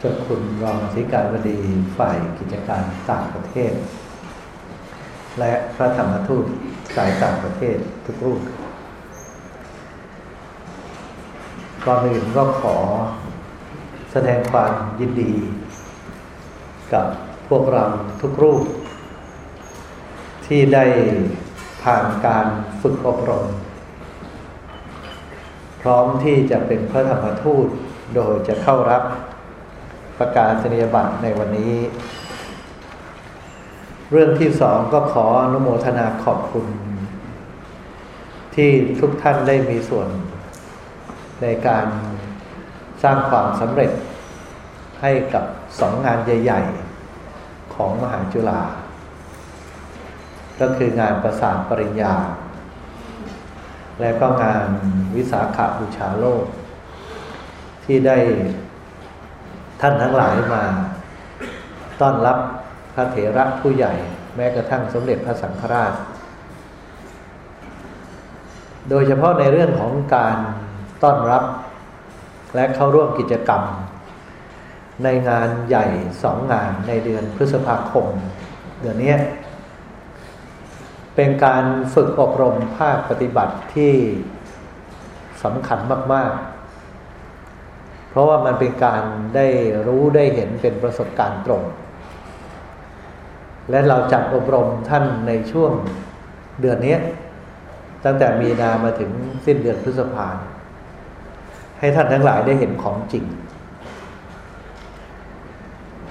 เจ้าคุณรองอธิการบดีฝ่ายกิจการต่างประเทศ และพระธรรมทูตสายต่างประเทศทุกรูปก่อนอื่นก็ขอแสดงความยินดี กับพวกเราทุกรูป ที่ได้ผ่านการฝึกอบรม พร้อมที่จะเป็นพระธรรมทูตโดยจะเข้ารับ ประกาศนียบัตรในวันนี้ เรื่องที่สองก็ขออนุโมทนาขอบคุณ ที่ทุกท่านได้มีส่วน ในการสร้างความสำเร็จให้กับสองงานใหญ่ ๆ ของมหาจุฬาก็คืองานประสานปริญญา และก็งานวิสาขาบูชาโลก ที่ได้ ท่านทั้งหลายมา ต้อนรับพระเถระผู้ใหญ่ แม้กระทั่งสมเด็จพระสังฆราช โดยเฉพาะในเรื่องของการต้อนรับและเข้าร่วมกิจกรรม ในงานใหญ่สองงานในเดือนพฤษภาคม เดือนนี้เป็นการฝึกอบรมภาคปฏิบัติที่สำคัญมาก ๆ ราะว่ามันเป็นการได้รู้ได้เห็นเป็นประสบการณ์ตรง และเราจัดอบรมท่านในช่วงเดือนนี้ ตั้งแต่มีนามาถึงสิ้นเดือนพฤษภาให้ท่านทั้งหลายได้เห็นของจริง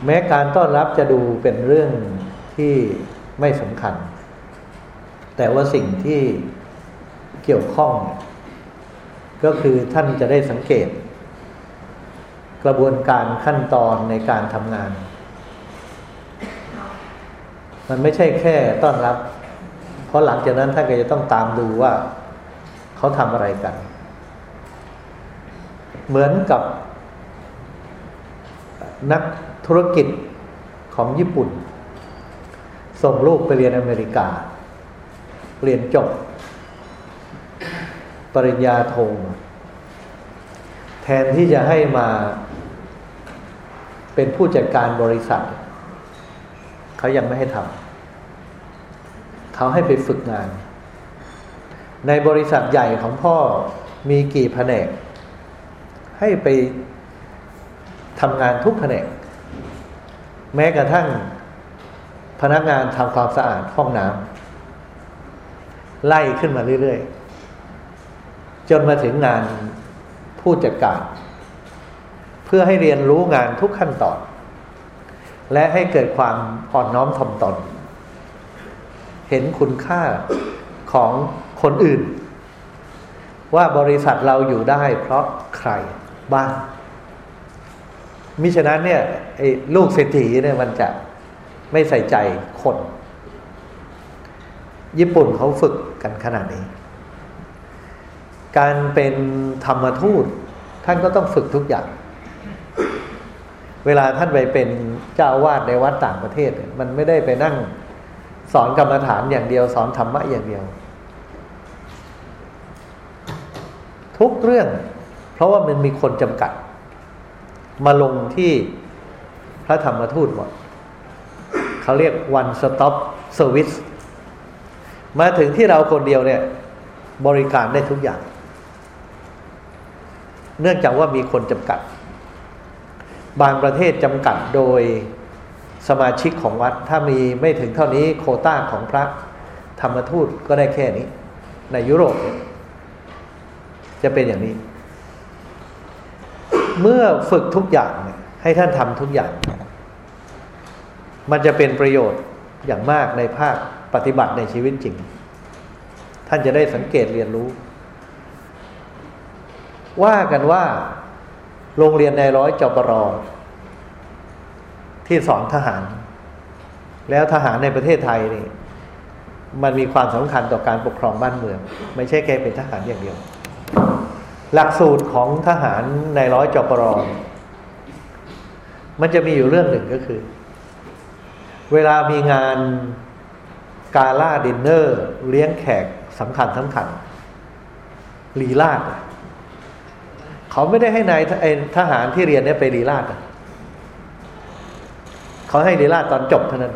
แม้การต้อนรับจะดูเป็นเรื่องที่ไม่สำคัญ แต่ว่าสิ่งที่เกี่ยวข้อง ก็คือท่านจะได้สังเกต กระบวนการขั้นตอนในการทำงาน มันไม่ใช่แค่ต้อนรับ เพราะหลังจากนั้นท่านก็จะต้องตามดูว่า เขาทำอะไรกัน เหมือนกับ นักธุรกิจของญี่ปุ่น ส่งลูกไปเรียนอเมริกา เรียนจบ ปริญญาโทแทนที่จะให้มา เป็นผู้จัดการบริษัท เขายังไม่ให้ทำเขาให้ไปฝึกงาน ในบริษัทใหญ่ของพ่อมีกี่แผนก ให้ไปทำงานทุกแผนก แม้กระทั่งพนักงานทำความสะอาดห้องน้ำไล่ขึ้นมาเรื่อย ๆ จนมาถึงงานผู้จัดการ เพื่อให้เรียนรู้งานทุกขั้นตอน และให้เกิดความอ่อนน้อมถ่อมตน เห็นคุณค่าของคนอื่น ว่าบริษัทเราอยู่ได้เพราะใครบ้างมิฉะนั้นเนี่ยไอ้ลูกเศรษฐีเนี่ยมันจะไม่ใส่ใจคน ญี่ปุ่นเขาฝึกกันขนาดนี้ การเป็นธรรมทูตท่านก็ต้องฝึกทุกอย่าง เวลาท่านไปเป็นเจ้าวาดในวัดต่างประเทศ มันไม่ได้ไปนั่งสอนกรรมฐานอย่างเดียว สอนธรรมะอย่างเดียว ทุกเรื่อง เพราะว่ามันมีคนจำกัด มาลงที่พระธรรมทูตหมดเขาเรียก one stop service มาถึงที่เราคนเดียวเนี่ย บริการได้ทุกอย่าง เนื่องจากว่ามีคนจำกัด บางประเทศจำกัดโดยสมาชิกของวัด ถ้ามีไม่ถึงเท่านี้โคต้าของพระธรรมทูตก็ได้แค่นี้ ในยุโรปจะเป็นอย่างนี้ เมื่อฝึกทุกอย่างให้ท่านทำทุกอย่าง มันจะเป็นประโยชน์อย่างมากในภาคปฏิบัติในชีวิตจริง ท่านจะได้สังเกตเรียนรู้ ว่ากันว่า โรงเรียนในร้อยจปรอที่สอนทหาร แล้วทหารในประเทศไทยนี่มันมีความสำคัญต่อการปกครองบ้านเมือง ไม่ใช่แค่เป็นทหารอย่างเดียว หลักสูตรของทหารในร้อยจปรอมันจะมีอยู่เรื่องหนึ่งก็คือ เวลามีงาน gala dinner เลี้ยงแขกสำคัญสำคัญลีลาศ เขาไม่ได้ให้นายทหารที่เรียนเนี่ยไปลีลาศเขาให้ลีลาศตอนจบเท่านั้น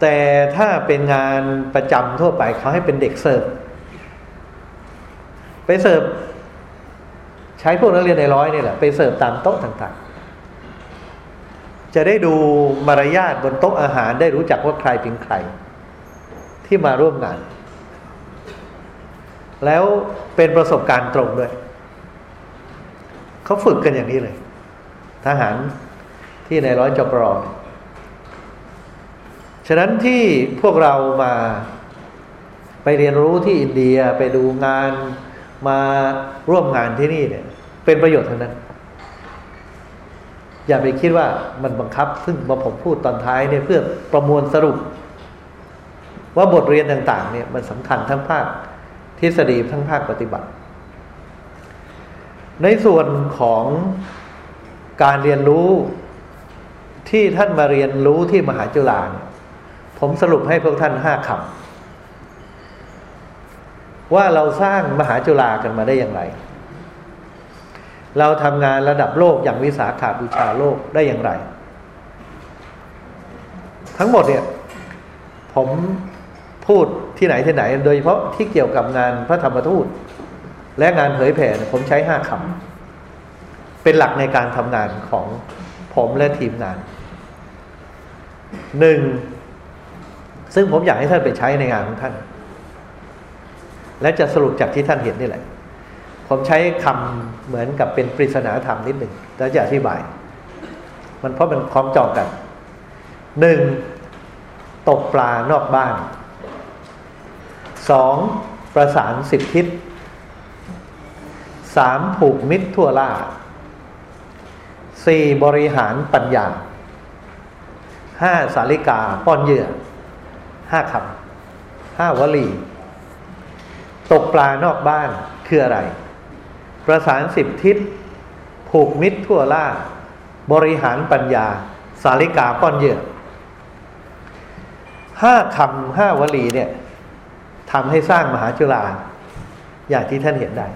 แต่ถ้าเป็นงานประจำทั่วไปเขาให้เป็นเด็กเสิร์ฟไปเสิร์ฟใช้พวกนักเรียนนายร้อยนี่แหละไปเสิร์ฟตามโต๊ะต่างๆ จะได้ดูมารยาทบนโต๊ะอาหารได้รู้จักว่าใครเป็นใคร ที่มาร่วมงาน แล้วเป็นประสบการณ์ตรงด้วย เขาฝึกกันอย่างนี้เลย ทหารที่ในร้อยจปรอฉะนั้นที่พวกเรามาไปเรียนรู้ที่อินเดียไปดูงานมาร่วมงานที่นี่เนี่ย เป็นประโยชน์ทั้งนั้น อย่าไปคิดว่ามันบังคับ ซึ่งมาผมพูดตอนท้ายเนี่ยเพื่อประมวลสรุป ว่าบทเรียนต่าง ๆ เนี่ยมันสำคัญทั้งภาคทฤษฎีทั้งภาคปฏิบัติ ในส่วนของการเรียนรู้ที่ท่านมาเรียนรู้ที่มหาจุฬาเนี่ยผมสรุปให้พวกท่านห้าคำว่าเราสร้างมหาจุฬากันมาได้อย่างไร เราทำงานระดับโลกอย่างวิสาขาบูชาโลกได้อย่างไร ทั้งหมดเนี่ย ผมพูดที่ไหนที่ไหน โดยเฉพาะที่เกี่ยวกับงานพระธรรมทูต และงานเผยแผ่ผมใช้ห้าคำเป็นหลักในการทำงานของผมและทีมงานหนึ่งซึ่งผมอยากให้ท่านไปใช้ในงานของท่าน และจะสรุปจากที่ท่านเห็นนี่แหละ ผมใช้คำเหมือนกับเป็นปริศนาธรรมนิดหนึ่งแล้วจะอธิบาย มันเพราะมันคล้องจองกันหนึ่งตกปลานอกบ้านสองประสานสิบทิศ สามผูกมิตรทั่วล่าสี่บริหารปัญญาห้าสาริกาป้อนเหยื่อห้าคำห้าวลี ตกปลานอกบ้านคืออะไร ประสานสิบทิศ ผูกมิตรทั่วล่า บริหารปัญญา สาริกาป้อนเหยื่อห้าคำห้าวลีเนี่ยทำให้สร้างมหาจุฬาอย่างที่ท่านเห็นได้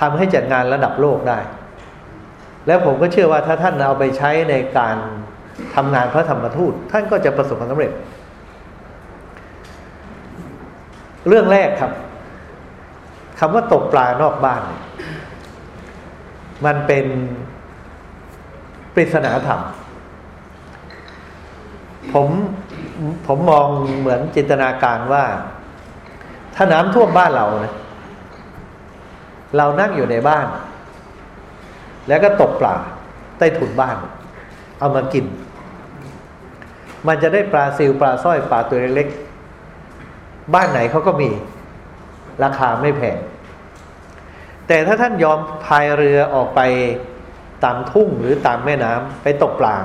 ทำให้จัดงานระดับโลกได้ แล้วผมก็เชื่อว่าถ้าท่านเอาไปใช้ในการทำงานพระธรรมทูต ท่านก็จะประสบความสำเร็จ เรื่องแรกครับคำว่าตกปลานอกบ้าน มันเป็นปริศนาธรรม ผมผมมองเหมือนจินตนาการว่า ถ้าน้ำท่วมบ้านเรานะ เรานั่งอยู่ในบ้าน แล้วก็ตกปลาใต้ถุนบ้าน เอามากิน มันจะได้ปลาซิวปลาสร้อยปลาตัวเล็กๆบ้านไหนเขาก็มี ราคาไม่แพงแต่ถ้าท่านยอมพายเรือออกไปตามทุ่งหรือตามแม่น้ำไปตกปลา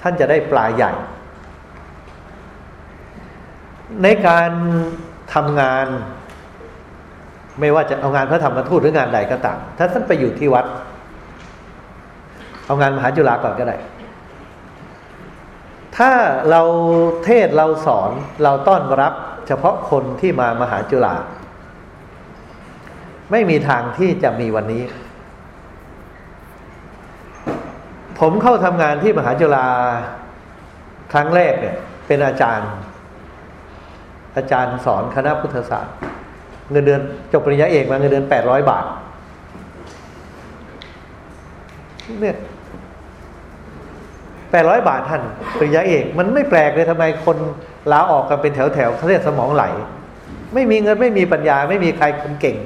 ท่านจะได้ปลาใหญ่ ในการทำงาน ไม่ว่าจะเอางานพระธรรมทูตหรืองานใดก็ตามถ้าท่านไปอยู่ที่วัด เอางานมหาจุฬาก่อนก็ได้ ถ้าเราเทศเราสอนเราต้อนรับ เฉพาะคนที่มามหาจุฬาไม่มีทางที่จะมีวันนี้ ผมเข้าทำงานที่มหาจุฬาครั้งแรกเนี่ย เป็นอาจารย์ อาจารย์สอนคณะพุทธศาสตร์ เงินเดือนจบปริญญาเอกมาเงินเดือนแปดร้อยบาทเนี่ยแปดร้อยบาทท่านปริญญาเอก มันไม่แปลกเลยทำไมคนลาออกกันเป็นแถวแถวเขาเรียกสมองไหล ไม่มีเงินไม่มีปัญญา ไม่มีใครคนเก่ง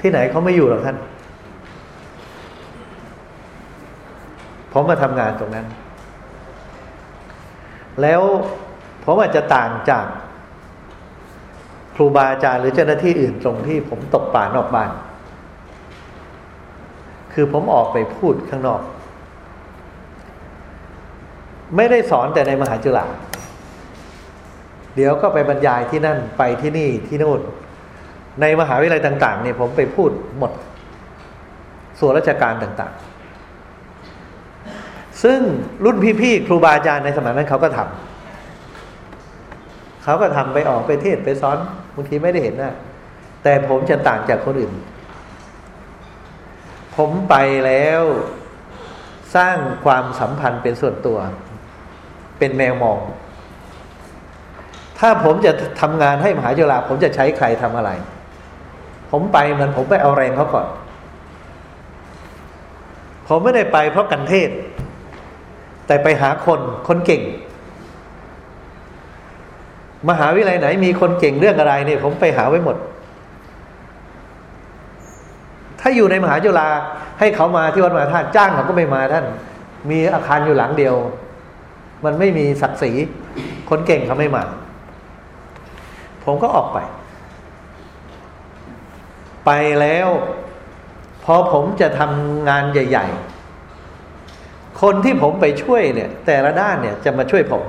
ที่ไหนเขาไม่อยู่หรอกท่านผมมาทำงานตรงนั้น แล้วผมอาจจะต่างจาก ครูบาอาจารย์หรือเจ้าหน้าที่อื่นตรงที่ผมตกป่านอกบ้าน คือผมออกไปพูดข้างนอก ไม่ได้สอนแต่ในมหาจุฬาเดี๋ยวก็ไปบรรยายที่นั่นไปที่นี่ที่นู่น ในมหาวิทยาลัยต่างๆเนี่ยผมไปพูดหมด ส่วนราชการต่างๆ ซึ่งรุ่นพี่ๆครูบาอาจารย์ในสมัยนั้นเขาก็ทำ เขาก็ทำไปออกไปเทศไปสอนบางทีไม่ได้เห็นนะแต่ผมจะต่างจากคนอื่น ผมไปแล้วสร้างความสัมพันธ์เป็นส่วนตัว เป็นแมวมอง ถ้าผมจะทำงานให้มหาจุฬาผมจะใช้ใครทำอะไร ผมไปเหมือนผมไปเอาแรงเขาก่อน ผมไม่ได้ไปเพราะกันเทศ แต่ไปหาคนคนเก่ง มหาวิทยาลัยไหนมีคนเก่งเรื่องอะไรเนี่ยผมไปหาไว้หมด ถ้าอยู่ในมหาจุฬาให้เขามาที่วัดมหาธาตุจ้างเขาก็ไม่มาท่าน มีอาคารอยู่หลังเดียว มันไม่มีศักดิ์ศรีคนเก่งเขาไม่มา ผมก็ออกไป ไปแล้วพอผมจะทำงานใหญ่ ๆ คนที่ผมไปช่วยเนี่ย แต่ละด้านเนี่ยจะมาช่วยผม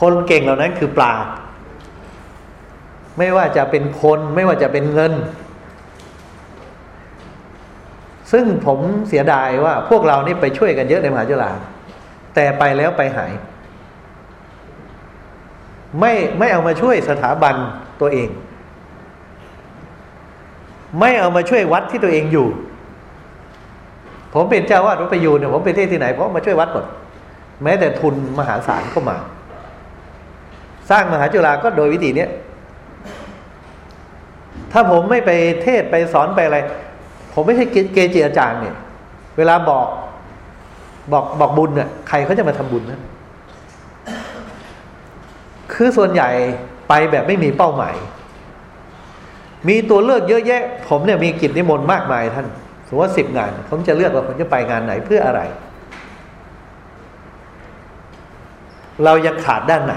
คนเก่งเหล่านั้นคือปลาไม่ว่าจะเป็นคนไม่ว่าจะเป็นเงิน ซึ่งผมเสียดายว่าพวกเรานี่ไปช่วยกันเยอะในมหาจุฬาแต่ไปแล้วไปหาย ไม่ไม่เอามาช่วยสถาบันตัวเอง ไม่เอามาช่วยวัดที่ตัวเองอยู่ ผมเป็นเจ้าวาดวัดประยูนเนี่ยผมไปเทศที่ไหนเพราะมาช่วยวัดหมดแม้แต่ทุนมหาศาลก็มา สร้างมหาจุฬาก็โดยวิธีเนี้ยถ้าผมไม่ไปเทศไปสอนไปอะไร ผมไม่ใช่เกจิอาจารย์เนี่ย เวลาบอกบอกบอกบุญเนี่ยใครเขาจะมาทำบุญนะคือส่วนใหญ่ไปแบบไม่มีเป้าหมาย มีตัวเลือกเยอะแยะ ผมเนี่ยมีกิจนิมนต์มากมายท่านสมมติว่าสิบงาน ผมจะเลือกว่าผมจะไปงานไหนเพื่ออะไร เรายังขาดด้านไหน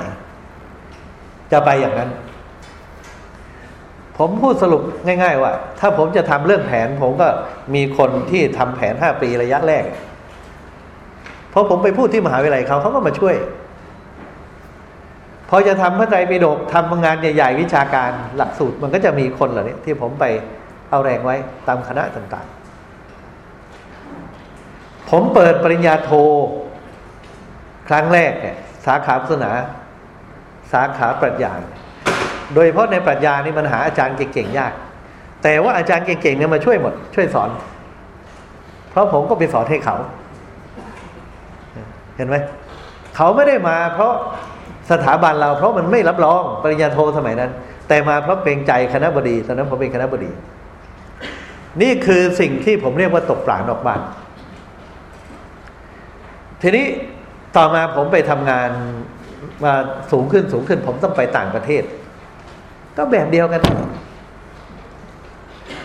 จะไปอย่างนั้น ผมพูดสรุปง่าย ๆ ว่า ถ้าผมจะทำเรื่องแผน ผมก็มีคนที่ทำแผนห้าปีระยะแรกพอผมไปพูดที่มหาวิทยาลัยเขาเขาก็มาช่วย พอจะทำพระไตรปิฎกทำงานใหญ่ ๆ วิชาการหลักสูตรมันก็จะมีคนเหล่านี้ที่ผมไปเอาแรงไว้ตามคณะต่างๆ ผมเปิดปริญญาโท ครั้งแรกเนี่ยสาขาศาสนา สาขาปรัชญา โดยเฉพาะในปรัชญานี่มันหาอาจารย์เก่งๆยาก แต่ว่าอาจารย์เก่งๆเนี่ยมาช่วยหมด ช่วยสอน เพราะผมก็ไปสอนให้เขา เห็นไหม เขาไม่ได้มาเพราะสถาบันเราเพราะมันไม่รับรองปริญญาโทสมัยนั้น แต่มาเพราะเกรงใจคณะบดีตอนนั้นผมเป็นคณะบดี นี่คือสิ่งที่ผมเรียกว่าตกปลาดอกบานทีนี้ต่อมาผมไปทำงาน มาสูงขึ้นสูงขึ้น ผมต้องไปต่างประเทศ ก็แบบเดียวกัน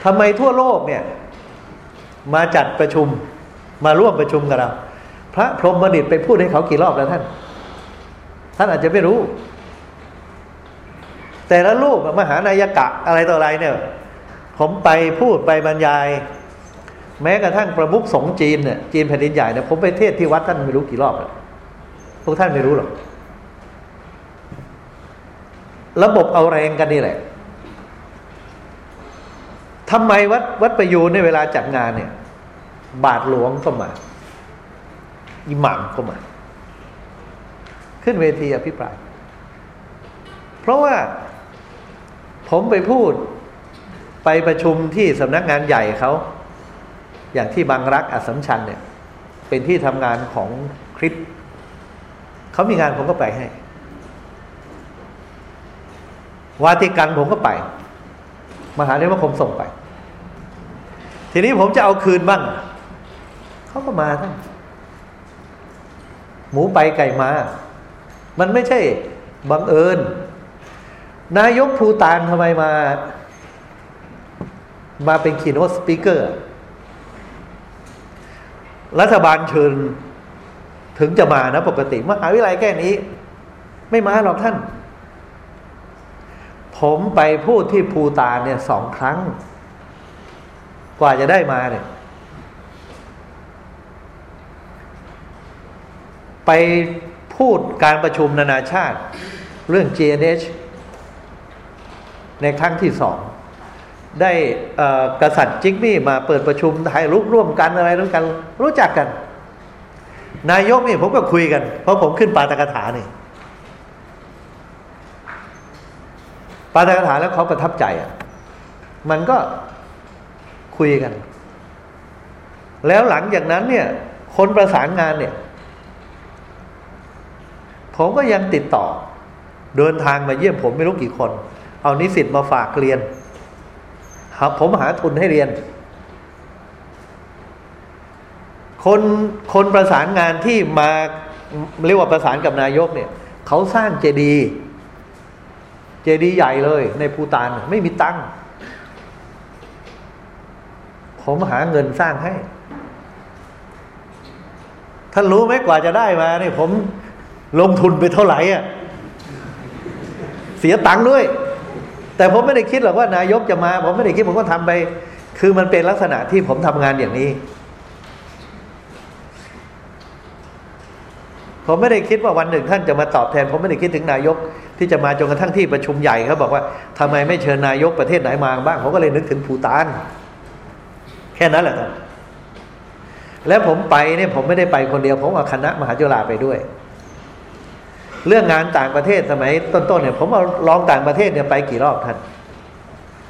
ทำไมทั่วโลกเนี่ย มาจัดประชุมมาร่วมประชุมกับเรา พระพรหมบัณฑิตไปพูดให้เขากี่รอบแล้วท่าน ท่านอาจจะไม่รู้ แต่ละรูปมหานายกะอะไรต่ออะไรเนี่ย ผมไปพูดไปบรรยาย แม้กระทั่งประมุขสงจีนเนี่ยจีนแผ่นดินใหญ่เนี่ยผมไปเทศที่วัดท่านไม่รู้กี่รอบแล้วพวกท่านไม่รู้หรอก ระบบเอาแรงกันนี่แหละทำไมวัดวัดประยูนในเวลาจัดงานเนี่ย บาทหลวงก็มา อิหม่ามก็มา ขึ้นเวทีอภิปราย เพราะว่าผมไปพูดไปประชุมที่สำนักงานใหญ่เขาอย่างที่บางรักอัสมชัญเนี่ย เป็นที่ทำงานของคริสเขามีงานผมก็ไปให้ วาติกันผมก็ไป มหาเทวคมส่งไป ทีนี้ผมจะเอาคืนบ้างเขาก็มาท่านหมูไปไก่มา มันไม่ใช่บังเอิญ นายกภูตานทำไมมา มาเป็นคีโนสปิเกอร์ รัฐบาลเชิญถึงจะมานะปกติมหาวิทยาลัยแค่นี้ ไม่มาหรอกท่าน ผมไปพูดที่ภูตานเนี่ยสองครั้ง กว่าจะได้มาเนี่ย ไปพูดการประชุมนานาชาติ เรื่อง GNH ในครั้งที่สอง ได้กษัตริย์จิกมี่มาเปิดประชุมถ่ายรูปร่วมกันอะไรร่วมกัน รู้จักกัน นายกนี่ผมก็คุยกัน เพราะผมขึ้นปาตกถานี่ ปาตกถาแล้วเขาประทับใจอะ มันก็คุยกัน แล้วหลังจากนั้นเนี่ย คนประสานงานเนี่ย ผมก็ยังติดต่อ เดินทางมาเยี่ยมผมไม่รู้กี่คน เอานิสิตมาฝากเรียนครับผมหาทุนให้เรียน คนคนประสานงานที่มาเรียกว่าประสานกับนายกเนี่ย เขาสร้างเจดีย์ เจดีย์ใหญ่เลยในภูตานไม่มีตังค์ผมหาเงินสร้างให้ ท่านรู้ไหมกว่าจะได้มาเนี่ยผมลงทุนไปเท่าไหร่อะเสียตังค์ด้วย แต่ผมไม่ได้คิดหรอกว่านายกจะมา ผมไม่ได้คิดผมก็ทำไป คือมันเป็นลักษณะที่ผมทำงานอย่างนี้ ผมไม่ได้คิดว่าวันหนึ่งท่านจะมาตอบแทนผมไม่ได้คิดถึงนายก ที่จะมาจนกระทั่งที่ประชุมใหญ่เขาบอกว่าทำไมไม่เชิญนายกประเทศไหนมาบ้างผมก็เลยนึกถึงภูตาน แค่นั้นแหละครับแล้วผมไปเนี่ยผมไม่ได้ไปคนเดียว ผมเอาคณะมหาจุฬาไปด้วย เรื่องงานต่างประเทศสมัยต้นๆเนี่ย ผมเอาลองต่างประเทศเนี่ยไปกี่รอบท่าน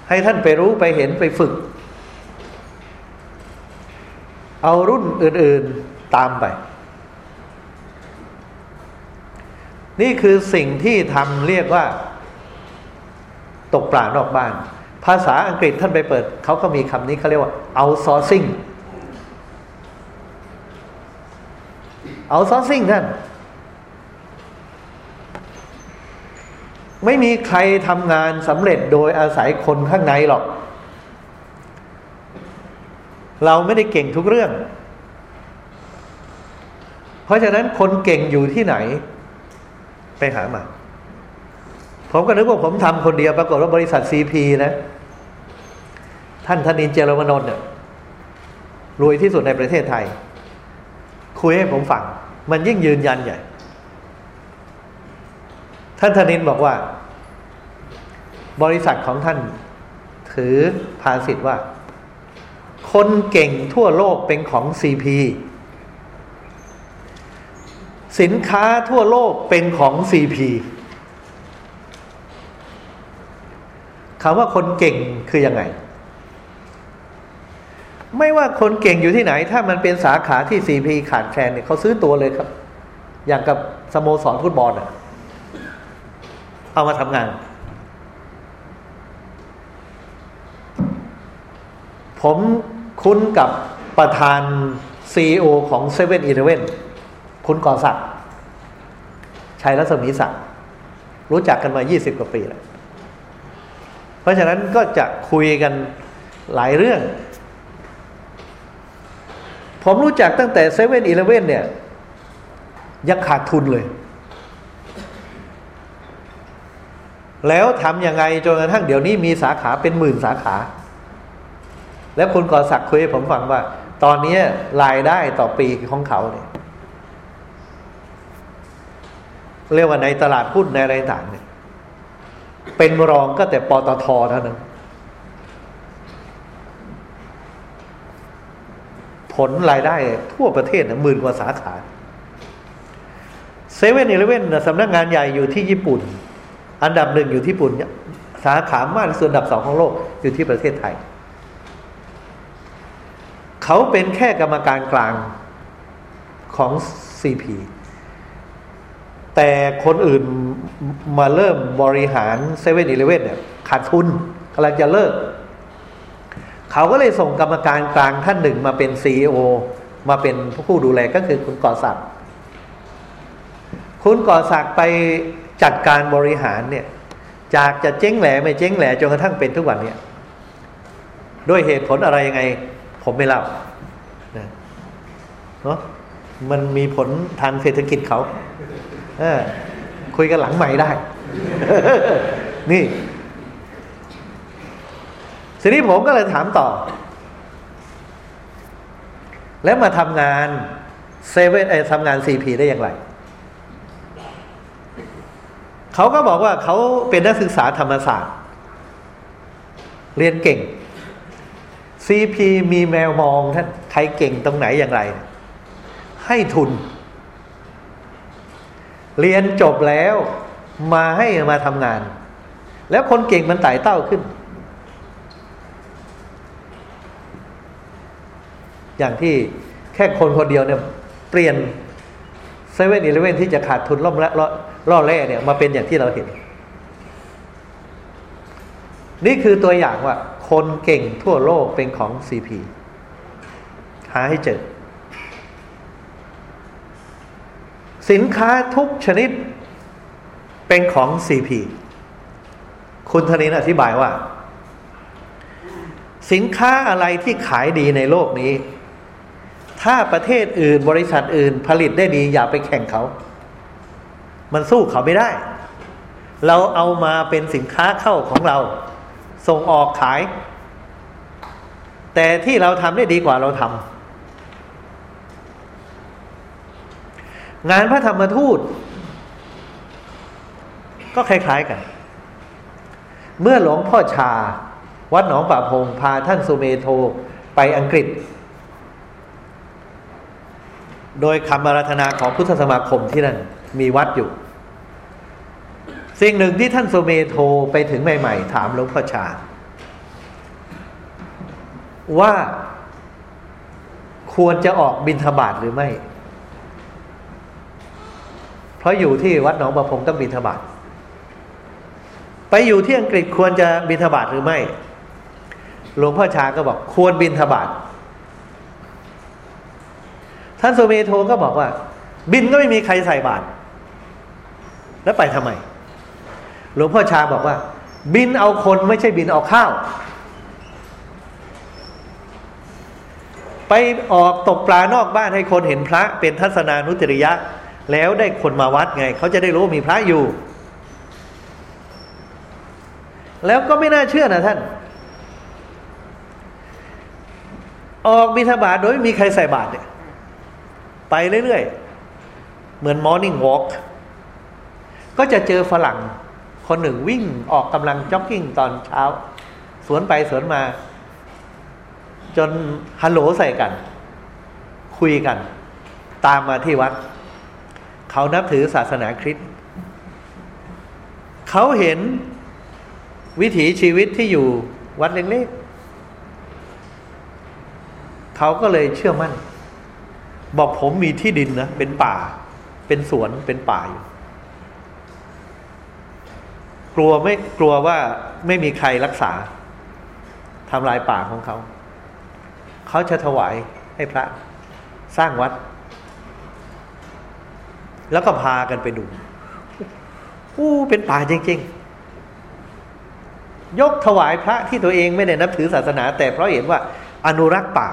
ให้ท่านไปรู้ไปเห็นไปฝึก เอารุ่นอื่นๆตามไป นี่คือสิ่งที่ทำเรียกว่า ตกปลานอกบ้าน ภาษาอังกฤษท่านไปเปิด เขาก็มีคำนี้เขาเรียกว่า outsourcing outsourcing ท่านไม่มีใครทำงานสำเร็จโดยอาศัยคนข้างในหรอก เราไม่ได้เก่งทุกเรื่อง เพราะฉะนั้นคนเก่งอยู่ที่ไหน ไปหามา ผมก็นึกว่าผมทำคนเดียวปรากฏว่าบริษัทซีพีนะ ท่านธนินเจรวนนท์เนี่ยรวยที่สุดในประเทศไทย คุยให้ผมฟัง มันยิ่งยืนยันใหญ่ ท่านธนินบอกว่า บริษัทของท่านถือภาษิตว่า คนเก่งทั่วโลกเป็นของซีพี สินค้าทั่วโลกเป็นของซีพีคำว่าคนเก่งคือยังไง ไม่ว่าคนเก่งอยู่ที่ไหน ถ้ามันเป็นสาขาที่ซีพีขาดแคลนเนี่ยเขาซื้อตัวเลยครับ อย่างกับสโมสรฟุตบอลอะเอามาทำงาน ผมคุ้นกับประธานซีอของเซเว่นอีเลเว่น คุณก่อศักดิ์ชัยรัศมีศักดิ์รู้จักกันมา 20 กว่าปีแล้วเพราะฉะนั้นก็จะคุยกันหลายเรื่อง ผมรู้จักตั้งแต่เซเว่นอีเลเว่นเนี่ย ยังขาดทุนเลย แล้วทำยังไงจนกระทั่งเดี๋ยวนี้มีสาขาเป็นหมื่นสาขา แล้วคุณก่อศักดิ์คุยให้ผมฟังว่า ตอนนี้รายได้ต่อปีของเขาเนี่ย เรียกว่าในตลาดหุ้นในอะไรต่างเนี่ย เป็นรองก็แต่ปตทเท่านั้น ผลรายได้ทั่วประเทศหมื่นกว่าสาขาเซเว่นอีเลเว่นสำนักงานใหญ่อยู่ที่ญี่ปุ่น อันดับหนึ่งอยู่ที่ญี่ปุ่น สาขามากส่วนอันดับสองของโลกอยู่ที่ประเทศไทย เขาเป็นแค่กรรมการกลางของซีพี แต่คนอื่นมาเริ่มบริหารเซเว่นอีเลเว่นเนี่ยขาดทุนกำลังจะเลิก เขาก็เลยส่งกรรมการกลางท่านหนึ่งมาเป็น CEOมาเป็นผู้ดูแลก็คือคุณก่อศักดิ์คุณก่อศักดิ์ไปจัดการบริหารเนี่ย จากจะเจ๊งแหล่ไม่เจ๊งแหล่จนกระทั่งเป็นทุกวันเนี่ยด้วยเหตุผลอะไรยังไง ผมไม่เล่าเนาะมันมีผลทางเศรษฐกิจเขา เออ คุยกันหลังใหม่ได้ นี่ทีนี้ผมก็เลยถามต่อ แล้วมาทำงานเซเว่นไอทำงานซีพีได้อย่างไร เขาก็บอกว่าเขาเป็นนักศึกษาธรรมศาสตร์ เรียนเก่งซีพีมีแมวมองท่านใครเก่งตรงไหนอย่างไร ให้ทุน เรียนจบแล้วมาให้มาทำงาน แล้วคนเก่งมันไต่เต้าขึ้น อย่างที่แค่คนคนเดียวเนี่ยเปลี่ยนเซเว่นอีเลเว่นที่จะขาดทุนล่อและล่อแร่เนี่ยมาเป็นอย่างที่เราเห็น นี่คือตัวอย่างว่า คนเก่งทั่วโลกเป็นของซีพีหาให้เจอ สินค้าทุกชนิดเป็นของซีพีคุณธนินอธิบายว่า สินค้าอะไรที่ขายดีในโลกนี้ ถ้าประเทศอื่นบริษัทอื่นผลิตได้ดีอย่าไปแข่งเขา มันสู้เขาไม่ได้ เราเอามาเป็นสินค้าเข้าของเรา ส่งออกขาย แต่ที่เราทำได้ดีกว่าเราทำ งานพระธรรมทูต ก็คล้ายๆกัน เมื่อหลวงพ่อชา วัดหนองป่าพงพาท่านสุเมโทไปอังกฤษ โดยคำอาราธนาของพุทธสมาคมที่นั่นมีวัดอยู่ สิ่งหนึ่งที่ท่านสุเมโทไปถึงใหม่ ๆ ถามหลวงพ่อชา ว่าควรจะออกบิณฑบาตหรือไม่ เพราะอยู่ที่วัดหนองป่าพงต้องบิณฑบาตไปอยู่ที่อังกฤษควรจะบิณฑบาตหรือไม่ หลวงพ่อชาก็บอกควรบิณฑบาตท่านสุเมโธก็บอกว่า บิณฑ์ก็ไม่มีใครใส่บาตรแล้วไปทำไม หลวงพ่อชาบอกว่า บิณฑ์เอาคนไม่ใช่บิณฑ์เอาข้าว ไปออกตกปลานอกบ้านให้คนเห็นพระเป็นทัศนานุตริยะ แล้วได้คนมาวัดไง เขาจะได้รู้มีพระอยู่ แล้วก็ไม่น่าเชื่อนะท่าน ออกบิณฑบาตโดยไม่มีใครใส่บาตรเนี่ย ไปเรื่อยๆ เหมือน morning walk ก็จะเจอฝรั่ง คนหนึ่งวิ่งออกกำลังจ็อกกิ้งตอนเช้า สวนไปสวนมา จนฮัลโหลใส่กัน คุยกัน ตามมาที่วัด เขานับถือศาสนาคริสต์เขาเห็นวิถีชีวิตที่อยู่วัดเล็กๆเขาก็เลยเชื่อมั่น บอกผมมีที่ดินนะ เป็นป่า เป็นสวนเป็นป่าอยู่ กลัวไม่กลัวว่าไม่มีใครรักษาทำลายป่าของเขา เขาจะถวายให้พระสร้างวัด แล้วก็พากันไปดูอู้เป็นป่าจริง ๆ ยกถวายพระที่ตัวเองไม่ได้นับถือศาสนา แต่เพราะเห็นว่าอนุรักษ์ป่า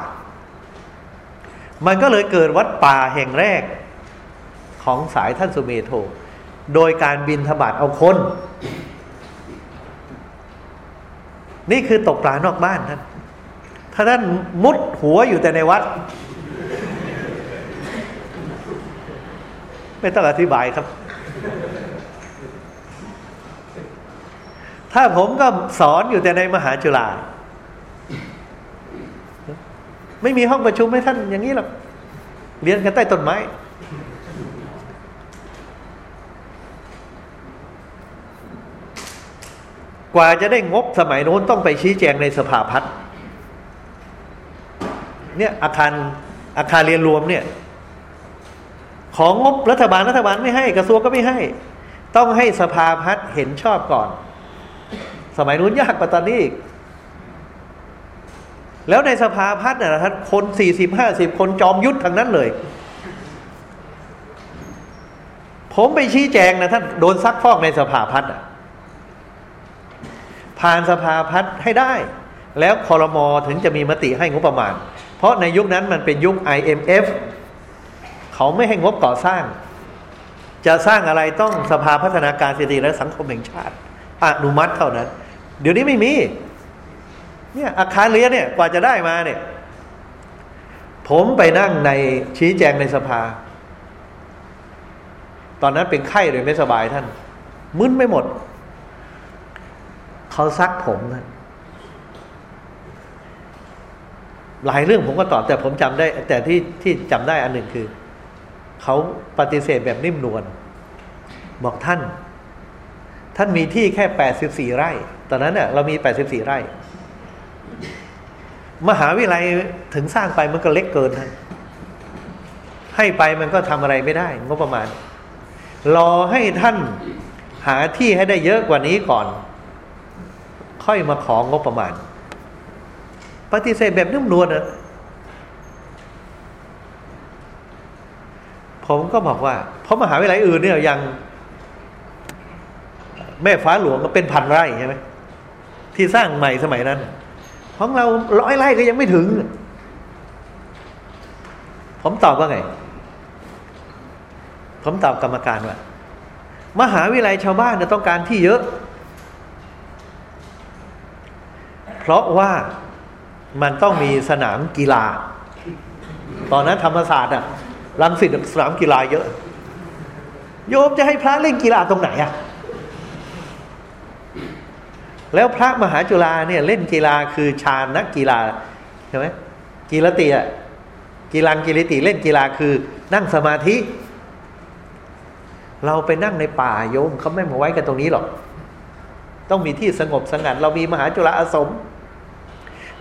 มันก็เลยเกิดวัดป่าแห่งแรกของสายท่านสุเมโทโดยการบินธบัตเอาคน นี่คือตกปลานอกบ้านท่านถ้าท่านมุดหัวอยู่แต่ในวัด ไม่ต้องอธิบายครับ ถ้าผมก็สอนอยู่แต่ในมหาจุฬาไม่มีห้องประชุมให้ท่านอย่างนี้หรอกเรียนกันใต้ต้นไม้กว่าจะได้งบสมัยโน้นต้องไปชี้แจงในสภาพัฒน์เนี่ยอาคารอาคารเรียนรวมเนี่ย ของงบรัฐบาลรัฐบาลไม่ให้ กระทรวงก็ไม่ให้ ต้องให้สภาพัฒน์เห็นชอบก่อน สมัยนู้นยากกว่าตอนนี้อีกแล้วในสภาพัฒน์นะท่านคนสี่สิบห้าสิบคนจอมยุทธทางนั้นเลย ผมไปชี้แจงนะท่านโดนซักฟอกในสภาพัฒน์ผ่านสภาพัฒน์ให้ได้ แล้วคอรมอถึงจะมีมติให้งบประมาณ เพราะในยุคนั้นมันเป็นยุค IMF เขาไม่ให้งบก่อสร้าง จะสร้างอะไรต้องสภาพัฒนาการเศรษฐกิจและสังคมแห่งชาติอนุมัติเท่านั้น เดี๋ยวนี้ไม่มีเนี่ยอาคารเรียนเนี่ยกว่าจะได้มาเนี่ย ผมไปนั่งในชี้แจงในสภา ตอนนั้นเป็นไข้เลยไม่สบายท่าน มึนไม่หมด เขาซักผมท่านหลายเรื่องผมก็ตอบแต่ผมจำได้ แต่ที่ที่จำได้อันหนึ่งคือ เขาปฏิเสธแบบนิ่มนวลบอกท่าน ท่านมีที่แค่แปดสิบสี่ไร่ ตอนนั้นเนี่ยเรามีแปดสิบสี่ไร่ มหาวิทยาลัยถึงสร้างไปมันก็เล็กเกินท่านให้ไปมันก็ทำอะไรไม่ได้งบประมาณ รอให้ท่านหาที่ให้ได้เยอะกว่านี้ก่อน ค่อยมาของงบประมาณ ปฏิเสธแบบนุ่มนวลนะ ผมก็บอกว่า เพราะมหาวิทยาลัยอื่นเนี่ยยังแม่ฟ้าหลวงก็เป็นพันไร่ใช่ไหมที่สร้างใหม่สมัยนั้น ของเราร้อยไร่ก็ยังไม่ถึง ผมตอบว่าไง ผมตอบกรรมการว่า มหาวิทยาลัยชาวบ้านต้องการที่เยอะ เพราะว่ามันต้องมีสนามกีฬา ตอนนั้นธรรมศาสตร์อะ รังสิตสนามกีฬาเยอะ โยมจะให้พระเล่นกีฬาตรงไหนอะแล้วพระมหาจุฬาเนี่ยเล่นกีฬาคือชาญนักกีฬาใช่ไหมกีรติอะกีฬากีรติเล่นกีฬาคือนั่งสมาธิ เราไปนั่งในป่าโยมเขาไม่มาไว้กันตรงนี้หรอก ต้องมีที่สงบสงัด เรามีมหาจุฬาอาสม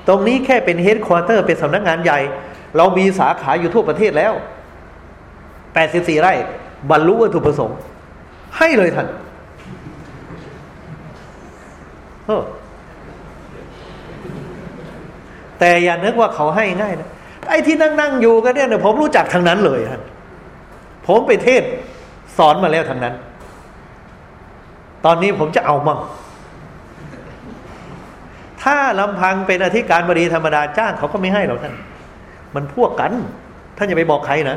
ตรงนี้แค่เป็นเฮดค q อเตอร์เป็นสำนักงานใหญ่ เรามีสาขาอยู่ทั่วประเทศแล้ว 84ไร่ บรรลุวัตถุประสงค์ ให้เลยท่านแต่อย่านึกว่าเขาให้ง่ายนะไอ้ที่นั่งนั่งอยู่กันเนี่ยผมรู้จักทางนั้นเลยท่านผมไปเทศสอนมาแล้วทางนั้น ตอนนี้ผมจะเอามั่งถ้าลำพังเป็นอธิการบดีธรรมดาจ้างเขาก็ไม่ให้หรอกท่าน มันพวกกัน ท่านอย่าไปบอกใครนะ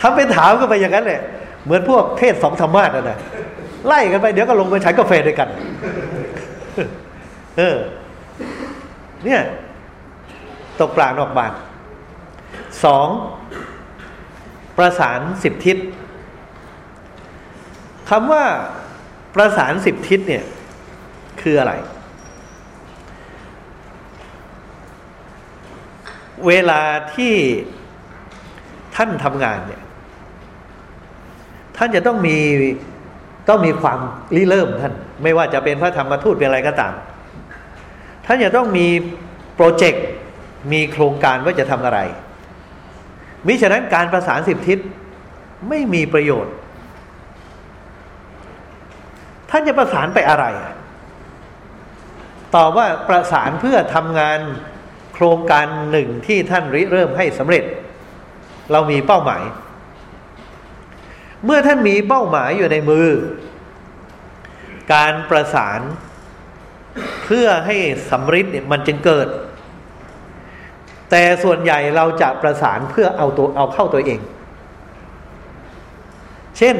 ทำเป็นถามก็ไปอย่างนั้นแหละเหมือนพวกเทศสองธรรมาสนะไล่กันไปเดี๋ยวก็ลงไปใช้กาแฟด้วยกัน เออ เนี่ย ตกปลานอกบานสองประสานสิบทิศคำว่าประสานสิบทิศเนี่ย คืออะไร เวลาที่ท่านทำงานเนี่ย ท่านจะต้องมีต้องมีความริเริ่มท่าน ไม่ว่าจะเป็นพระธรรมทูตเป็นอะไรก็ตาม ท่านจะต้องมีโปรเจกต์มีโครงการว่าจะทำอะไร มิฉะนั้นการประสานสิบทิศไม่มีประโยชน์ ท่านจะประสานไปอะไร ตอบว่าประสานเพื่อทำงานโครงการหนึ่งที่ท่านริเริ่มให้สำเร็จ เรามีเป้าหมาย เมื่อท่านมีเป้าหมายอยู่ในมือ การประสานเพื่อให้สำริดเนี่ยมันจึงเกิด แต่ส่วนใหญ่เราจะประสานเพื่อเอาตัวเอาเข้าตัวเอง เช่น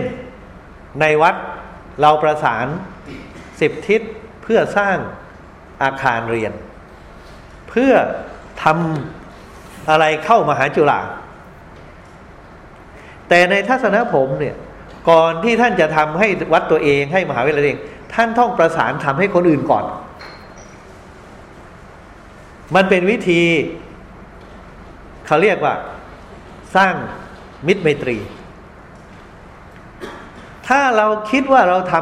ในวัดเราประสานสิบทิศเพื่อสร้างอาคารเรียน เพื่อทำอะไรเข้ามาหาจุฬา แต่ในทัศนะผมเนี่ยก่อนที่ท่านจะทำให้วัดตัวเองให้มหาวิทยาลัยเอง ท่านต้องประสานทำให้คนอื่นก่อน มันเป็นวิธีเขาเรียกว่า สร้างมิตรไมตรี ถ้าเราคิดว่าเราท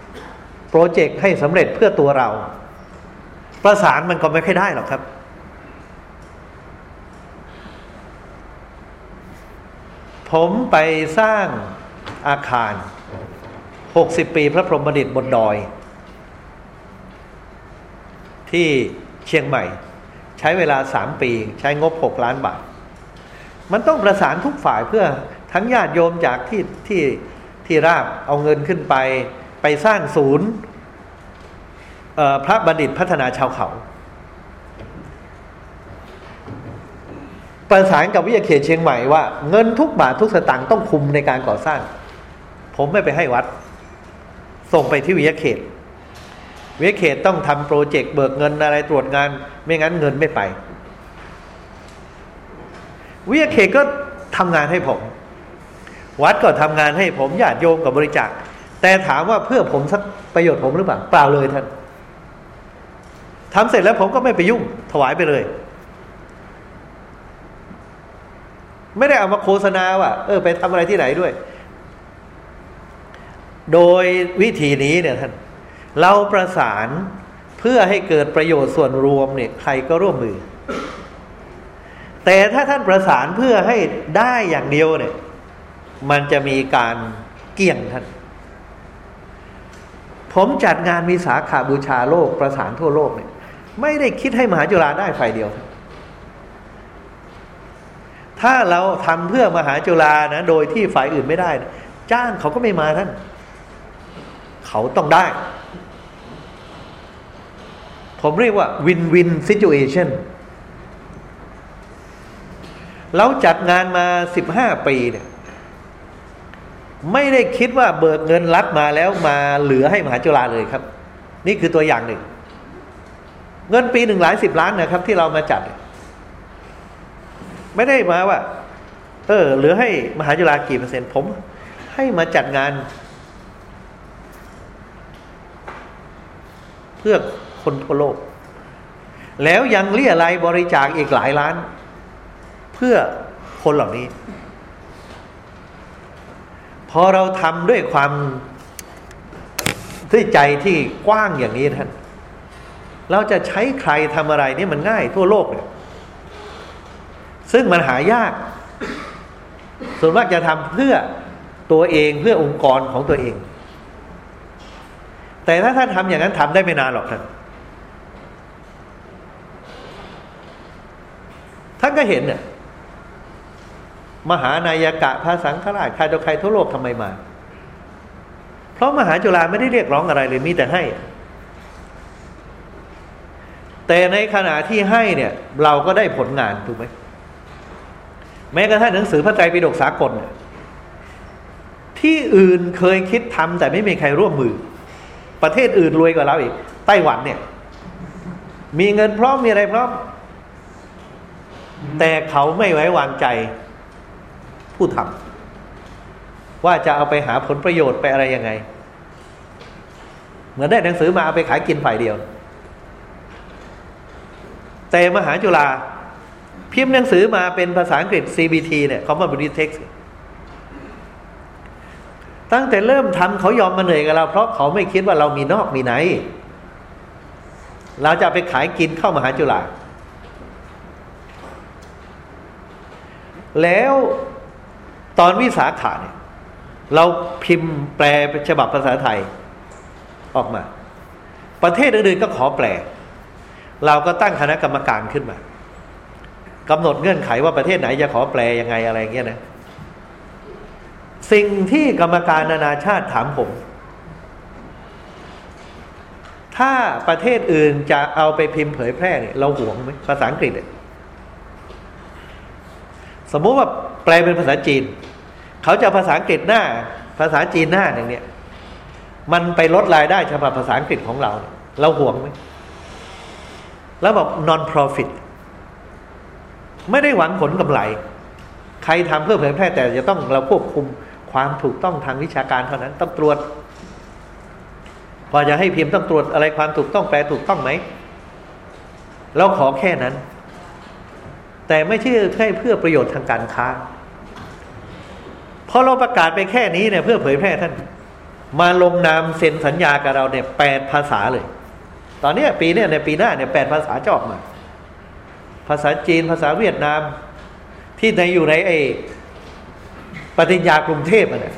ำโปรเจกต์ให้สำเร็จเพื่อตัวเรา ประสานมันก็ไม่ค่อยได้หรอกครับ ผมไปสร้างอาคาร 60 ปีพระพรหมดิตบนดอย ที่เชียงใหม่ ใช้เวลาสามปี ใช้งบ 6 ล้านบาท มันต้องประสานทุกฝ่ายเพื่อทั้งญาติโยมจากที่ที่ที่ราบเอาเงินขึ้นไป ไปสร้างศูนย์พระบัณฑิตพัฒนาชาวเขา ประสานกับวิทยาเขตเชียงใหม่ว่าเงินทุกบาททุกสตางค์ต้องคุมในการก่อสร้าง ผมไม่ไปให้วัด ส่งไปที่วิทยาเขต วิทยาเขตต้องทำโปรเจกต์เบิกเงินอะไรตรวจงาน ไม่งั้นเงินไม่ไป วิทยาเขตก็ทำงานให้ผม วัดก็ทำงานให้ผมญาติโยมกับบริจาคแต่ถามว่าเพื่อผมสักประโยชน์ผมหรือเปล่าเปล่าเลยท่านทำเสร็จแล้วผมก็ไม่ไปยุ่งถวายไปเลย ไม่ได้เอามาโฆษณาว่า เออ ไปทำอะไรที่ไหนด้วย โดยวิธีนี้เนี่ยท่าน เราประสานเพื่อให้เกิดประโยชน์ส่วนรวมเนี่ยใครก็ร่วมมือ แต่ถ้าท่านประสานเพื่อให้ได้อย่างเดียวเนี่ย มันจะมีการเกี่ยงท่าน ผมจัดงานมีสาขาบูชาโลกประสานทั่วโลกเนี่ย ไม่ได้คิดให้มหาจุฬาได้ฝ่ายเดียว ถ้าเราทำเพื่อมหาจุฬานะโดยที่ฝ่ายอื่นไม่ได้นะจ้างเขาก็ไม่มาท่าน เขาต้องได้ ผมเรียกว่าวินวินซิจูเอชันเราจัดงานมาสิบห้าปีเนี่ยไม่ได้คิดว่าเบิกเงินรัฐมาแล้วมาเหลือให้มหาจุฬาเลยครับ นี่คือตัวอย่างหนึ่ง เงินปีหนึ่งหลายสิบล้านนะครับ ที่เรามาจัด ไม่ได้มาว่า เออเหลือให้มหาจุฬากี่เปอร์เซ็นต์ผม ให้มาจัดงาน เพื่อคนทั่วโลก แล้วยังเรียรายบริจาคอีกหลายล้าน เพื่อคนเหล่านี้ พอเราทำด้วยความด้วยใจที่กว้างอย่างนี้ท่านเราจะใช้ใครทำอะไรนี่มันง่ายทั่วโลกเนี่ย ซึ่งมันหายาก ส่วนมากจะทำเพื่อตัวเองเพื่อองค์กรของตัวเอง แต่ถ้าท่านทำอย่างนั้นทำได้ไม่นานหรอกท่านท่านก็เห็นเนี่ยมหานายกะพระสังฆราชใครต่อใครทั่วโลกทำไมมา เพราะมหาจุฬาไม่ได้เรียกร้องอะไรเลยมีแต่ให้ แต่ในขณะที่ให้เนี่ย เราก็ได้ผลงานถูกไหม แม้กระทั่งหนังสือพระไตรปิฎกสากล ที่อื่นเคยคิดทำแต่ไม่มีใครร่วมมือ ประเทศอื่นรวยกว่าเราอีก ไต้หวันเนี่ย มีเงินพร้อม มีอะไรพร้อม แต่เขาไม่ไว้วางใจ ผู้ทำว่าจะเอาไปหาผลประโยชน์ไปอะไรยังไง เหมือนได้หนังสือมาเอาไปขายกินฝ่ายเดียว แต่มหาจุฬา พิมพ์หนังสือมาเป็นภาษาอังกฤษ CBT เนี่ย Common Buddhist Text ตั้งแต่เริ่มทำเขายอมมาเหนื่อยกับเรา เพราะเขาไม่คิดว่าเรามีนอกมีในเราจะไปขายกินเข้ามหาจุฬาแล้วตอนวิสาขาเนี่ย เราพิมพ์แปลฉบับภาษาไทยออกมา ประเทศอื่นๆก็ขอแปล เราก็ตั้งคณะกรรมการขึ้นมา กำหนดเงื่อนไขว่าประเทศไหนจะขอแปลยังไงอะไรเงี้ยนะ สิ่งที่กรรมการนานาชาติถามผม ถ้าประเทศอื่นจะเอาไปพิมพ์เผยแพร่เนี่ยเราห่วงไหมภาษาอังกฤษเนี่ยสมมุติว่าแปลเป็นภาษาจีน เขาจะภาษาอังกฤษหน้า ภาษาจีนหน้าหนึ่งเนี่ยมันไปลดรายได้เฉพาะภาษาอังกฤษของเรา เราห่วงไหมแล้วบอก non profit ไม่ได้หวังผลกำไร ใครทำเพื่อเผยแพร่แต่จะต้องเราควบคุมความถูกต้องทางวิชาการเท่านั้นต้องตรวจพอจะให้พิมพ์ต้องตรวจอะไรความถูกต้องแปลถูกต้องไหมเราขอแค่นั้น แต่ไม่ใช่แค่เพื่อประโยชน์ทางการค้าพอเราประกาศไปแค่นี้เนี่ยเพื่อเผยแพร่ท่าน มาลงนามเซ็นสัญญากับเราเนี่ยแปดภาษาเลย ตอนนี้ปีเนี้ในปีหน้าเนี่ยแปดภาษาจะออกมา ภาษาจีนภาษาเวียดนาม ที่ในอยู่ในไอปฏิญญากรุงเทพเนี่ย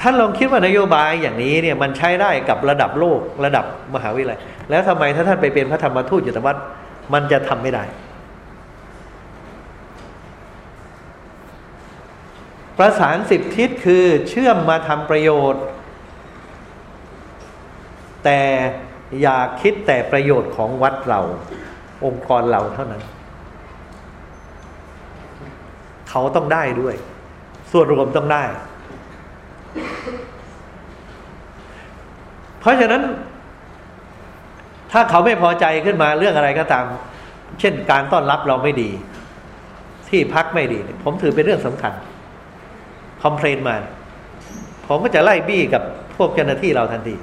ท่านลองคิดว่านโยบายอย่างนี้เนี่ยมันใช้ได้กับระดับโลกระดับมหาวิทยาลัย แล้วทำไมถ้าท่านไปเป็นพระธรรมทูตอยู่ต่วัดมันจะทำไม่ได้ ประสานสิบทิศคือเชื่อมมาทำประโยชน์ แต่ อย่าคิดแต่ประโยชน์ของวัดเรา องค์กรเราเท่านั้น เขาต้องได้ด้วย ส่วนรวมต้องได้ เพราะฉะนั้น ถ้าเขาไม่พอใจขึ้นมาเรื่องอะไรก็ตาม เช่นการต้อนรับเราไม่ดี ที่พักไม่ดี ผมถือเป็นเรื่องสำคัญคอมเพลนมา ผมก็จะไล่บี้กับพวกเจ้าหน้าที่เราทันที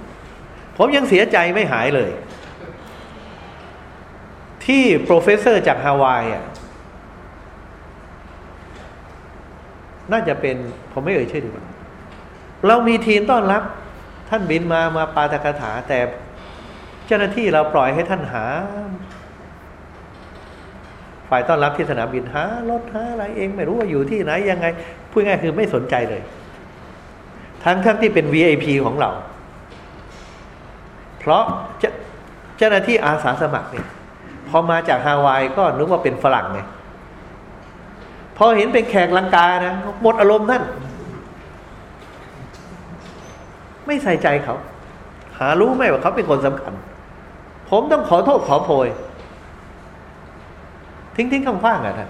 ผมยังเสียใจไม่หายเลย ที่ professor จากฮาวายอะน่าจะเป็นผมไม่เอ่ยชื่อดีกว่าเรามีทีมต้อนรับ ท่านบินมามาปาฐกถา แต่เจ้าหน้าที่เราปล่อยให้ท่านหา ฝ่ายต้อนรับที่สนามบินหารถหาอะไรเองไม่รู้ว่าอยู่ที่ไหนยังไงพูดง่ายคือไม่สนใจเลย ทั้งทั้งที่เป็น VIP ของเรา เพราะเจ้าหน้าที่อาสาสมัครเนี่ยพอมาจากฮาวายก็นึกว่าเป็นฝรั่งไงพอเห็นเป็นแขกลังกานะหมดอารมณ์ท่านไม่ใส่ใจเขา หารู้ไหมว่าเขาเป็นคนสำคัญ ผมต้องขอโทษขอโพย ทิ้งทิ้งข้างอะท่าน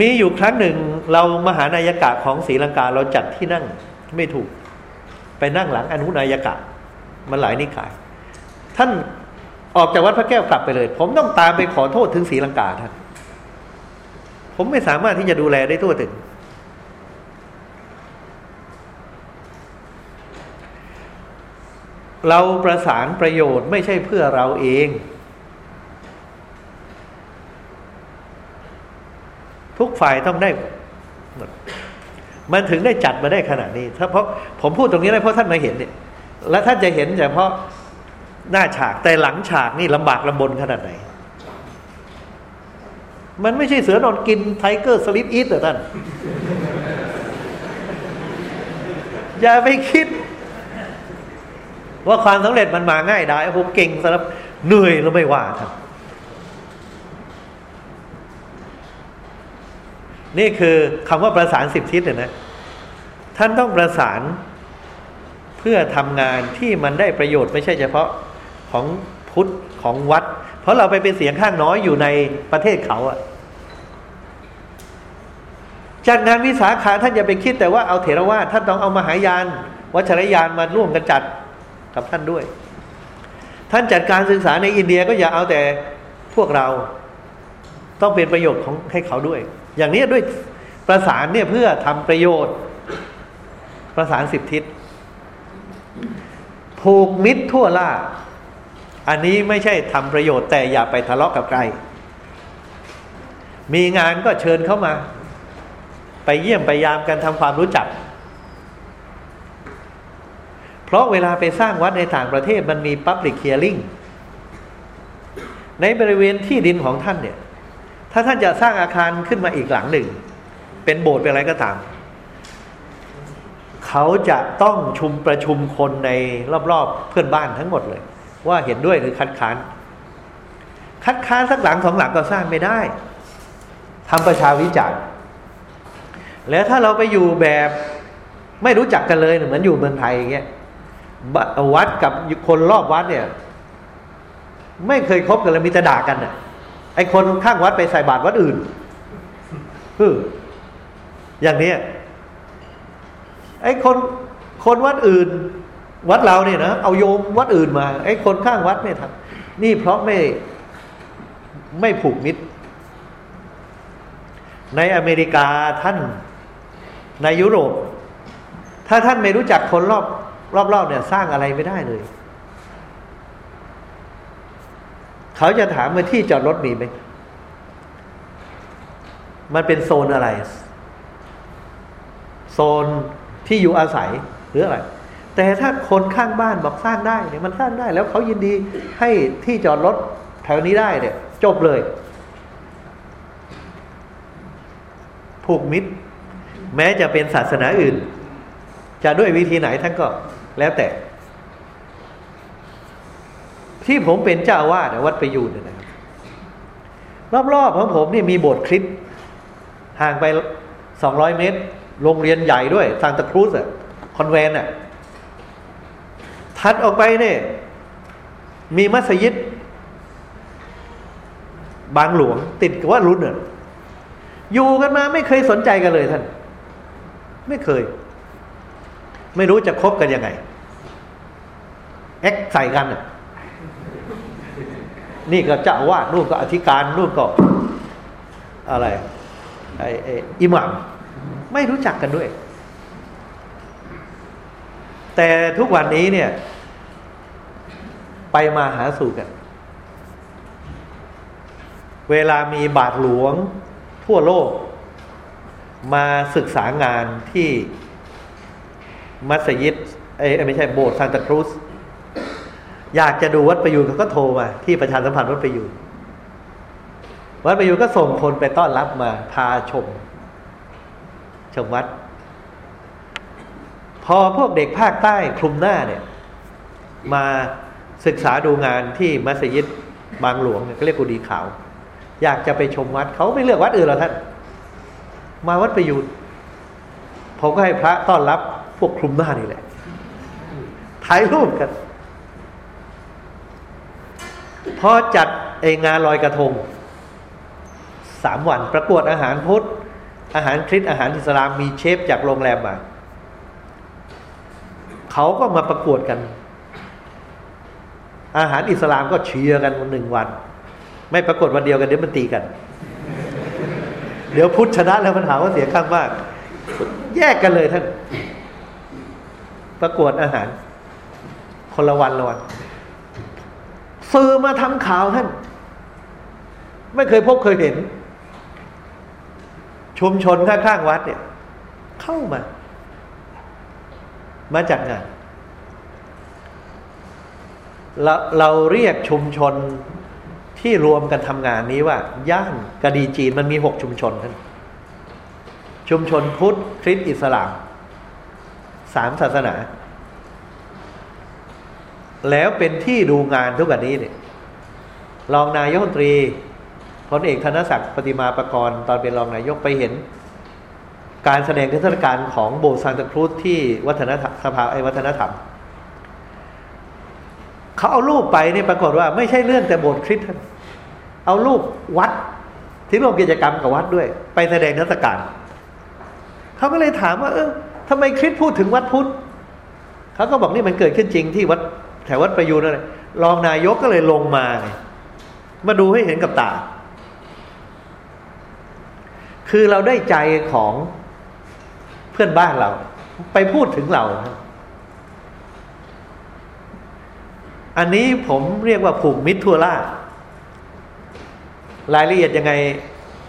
มีอยู่ครั้งหนึ่งเรามหานายกะของศรีลังกาเราจัดที่นั่ง ไม่ถูก ไปนั่งหลังอนุนายกะ มันหลายนิกาย ท่านออกจากวัดพระแก้วกลับไปเลย ผมต้องตามไปขอโทษถึงศรีลังกาท่าน ผมไม่สามารถที่จะดูแลได้ทั่วถึง เราประสานประโยชน์ไม่ใช่เพื่อเราเองทุกฝ่ายต้องได้ มันถึงได้จัดมาได้ขนาดนี้ ถ้าเพราะผมพูดตรงนี้ได้เพราะท่านมาเห็นเนี่ย และท่านจะเห็นเฉพาะหน้าฉากแต่หลังฉากนี่ลำบากลำบนขนาดไหน มันไม่ใช่เสือนอนกิน tiger sleep eat แต่ท่าน อย่าไปคิด ว่าความสำเร็จมันมาง่ายได้ผมเก่งสำหรับเหนื่อยแล้วไม่ว่าครับ นี่คือคำว่าประสานสิบทิศเนี่ยนะ ท่านต้องประสานเพื่อทำงานที่มันได้ประโยชน์ไม่ใช่เฉพาะของพุทธของวัด เพราะเราไปเป็นเสียงข้างน้อยอยู่ในประเทศเขาอะจัดงานวิสาขาท่านอย่าไปคิดแต่ว่าเอาเถรวาทท่านต้องเอามหายาน วัชรยานมาร่วมกันจัดกับท่านด้วย ท่านจัดการศึกษาในอินเดียก็อย่าเอาแต่พวกเราต้องเป็นประโยชน์ของให้เขาด้วย อย่างนี้ด้วยประสานเนี่ยเพื่อทำประโยชน์ ประสานสิบทิศผูกมิตรทั่วล่า อันนี้ไม่ใช่ทำประโยชน์แต่อย่าไปทะเลาะกับใคร มีงานก็เชิญเข้ามา ไปเยี่ยมไปยามกันทำความรู้จัก เพราะเวลาไปสร้างวัดในต่างประเทศมันมี Public Hearing ในบริเวณที่ดินของท่านเนี่ย ถ้าท่านจะสร้างอาคารขึ้นมาอีกหลังหนึ่ง เป็นโบสถ์เป็นอะไรก็ตาม เขาจะต้องชุมประชุมคนในรอบๆ เพื่อนบ้านทั้งหมดเลย ว่าเห็นด้วยหรือคัดค้าน คัดค้านสักหลังสองหลังก็สร้างไม่ได้ทำประชาวิจารณ์แล้วถ้าเราไปอยู่แบบไม่รู้จักกันเลยเหมือนอยู่เมืองไทยอย่างเงี้ยวัดกับคนรอบวัดเนี่ย ไม่เคยคบกันเลยมีแต่ด่ากันน่ะ ไอ้คนข้างวัดไปใส่บาตรวัดอื่นคืออย่างนี้ไอ้คนคนวัดอื่น วัดเราเนี่ยนะเอาโยมวัดอื่นมา ไอ้คนข้างวัดไม่ทำนี่เพราะไม่ไม่ผูกมิตร ในอเมริกาท่านในยุโรป ถ้าท่านไม่รู้จักคนรอบรอบๆเนี่ย สร้างอะไรไม่ได้เลย เขาจะถามว่าที่จอดรถมีไหม มันเป็นโซนอะไร โซนที่อยู่อาศัยหรืออะไร แต่ถ้าคนข้างบ้านบอกสร้างได้เนี่ยมันสร้างได้ แล้วเขายินดีให้ที่จอดรถแถวนี้ได้เนี่ย จบเลย ผูกมิตร แม้จะเป็นศาสนาอื่น จะด้วยวิธีไหนท่านก็แล้วแต่ ที่ผมเป็นเจ้าวาดวัดไปอยู่เนี่ยนะครับรอบๆของผมนี่มีโบสถ์คริสต์ห่างไปสองร้อยเมตร โรงเรียนใหญ่ด้วยซานตาครูสอะคอนแวนอะถัดออกไปเนี่ยมีมัสยิด บางหลวงติดกับว่ารุ่นอะอยู่กันมาไม่เคยสนใจกันเลยท่าน ไม่เคย ไม่รู้จะคบกันยังไง แอคใส่กันอะ นี่ก็เจ้าวาดนู่นก็อธิการนู่นก็อะไรไอ้อิหมัมไม่รู้จักกันด้วย แต่ทุกวันนี้เนี่ย ไปมาหาสู่กัน เวลามีบาทหลวงทั่วโลก มาศึกษางานที่มัสยิดเอ้ไม่ใช่โบสถ์ซานตาครูส อยากจะดูวัดประยูนเขาก็โทรมาที่ประชาสัมพันธ์วัดประยูนวัดประยูนก็ส่งคนไปต้อนรับมา พาชม ชมวัด พอพวกเด็กภาคใต้คลุมหน้าเนี่ย มาศึกษาดูงานที่มัสยิดบางหลวงเนี่ยก็เรียกกุดีขาว อยากจะไปชมวัดเขาไม่เลือกวัดอื่นหรอกท่าน มาวัดประยูนผมก็ให้พระต้อนรับพวกคลุมหน้านี่แหละถ่ายรูปกัน พอจัดไองานลอยกระทงสามวันประกวดอาหารพุทธอาหารคริสอาหารอิสลามมีเชฟจากโรงแรมมาเขาก็มาประกวดกัน อาหารอิสลามก็เชียร์กันวันหนึ่งวัน ไม่ปรากฏวันเดียวกันเดี๋ยวมันตีกัน เดี๋ยวพุทธชนะแล้วมันหาว่าเสียข้างมาก แยกกันเลยท่าน ประกวดอาหาร คนละวันละวัน สื่อมาทำข่าวท่าน ไม่เคยพบเคยเห็น ชุมชนข้างๆวัดเนี่ย เข้ามา มาจัดงานเราเราเรียกชุมชนที่รวมกันทำงานนี้ว่า ย่านกะดีจีนมันมีหกชุมชนท่านชุมชนพุทธคริสต์อิสลามสามศาสนา แล้วเป็นที่ดูงานทุกวันนี้เนี่ยรองนายกรัฐมนตรีพลเอกธนะศักดิ์ปฏิมาประกรตอนเป็นรองนายกไปเห็น การแสดงเทศกาลของโบสถ์ซานตาครูสที่วัฒนธรรมสภาไอวัฒนธรรมเขาเอารูปไปเนี่ยปรากฏว่าไม่ใช่เรื่องแต่โบสถ์คริสต์เอารูปวัดที่ร่วมกิจกรรมกับวัดด้วย ไปแสดงเทศกาลเขาก็เลยถามว่า เออทำไมคริสต์พูดถึงวัดพุทธเขาก็บอกนี่มันเกิดขึ้นจริงที่วัด แถววัดประยูนอะไรรองนายกก็เลยลงมาไงมาดูให้เห็นกับตา คือเราได้ใจของเพื่อนบ้านเรา ไปพูดถึงเรา อันนี้ผมเรียกว่าผูกมิตรทั่วล่ารายละเอียดยังไง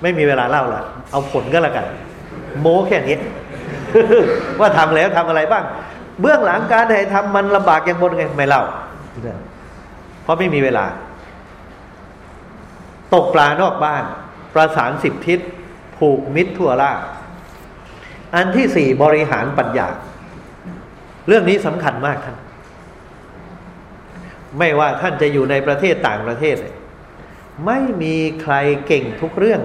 ไม่มีเวลาเล่าละเอาผลก็แล้วกัน โม้แค่นี้ว่าทำแล้วทำอะไรบ้าง เบื้องหลังการถ่ายทำมันลำบากอย่างบนไงไม่เล่าเพราะไม่มีเวลา ตกปลานอกบ้าน ประสานสิบทิศผูกมิตรทั่วล่าอันที่สี่บริหารปัญญา เรื่องนี้สำคัญมากท่าน ไม่ว่าท่านจะอยู่ในประเทศต่างประเทศ ไม่มีใครเก่งทุกเรื่อง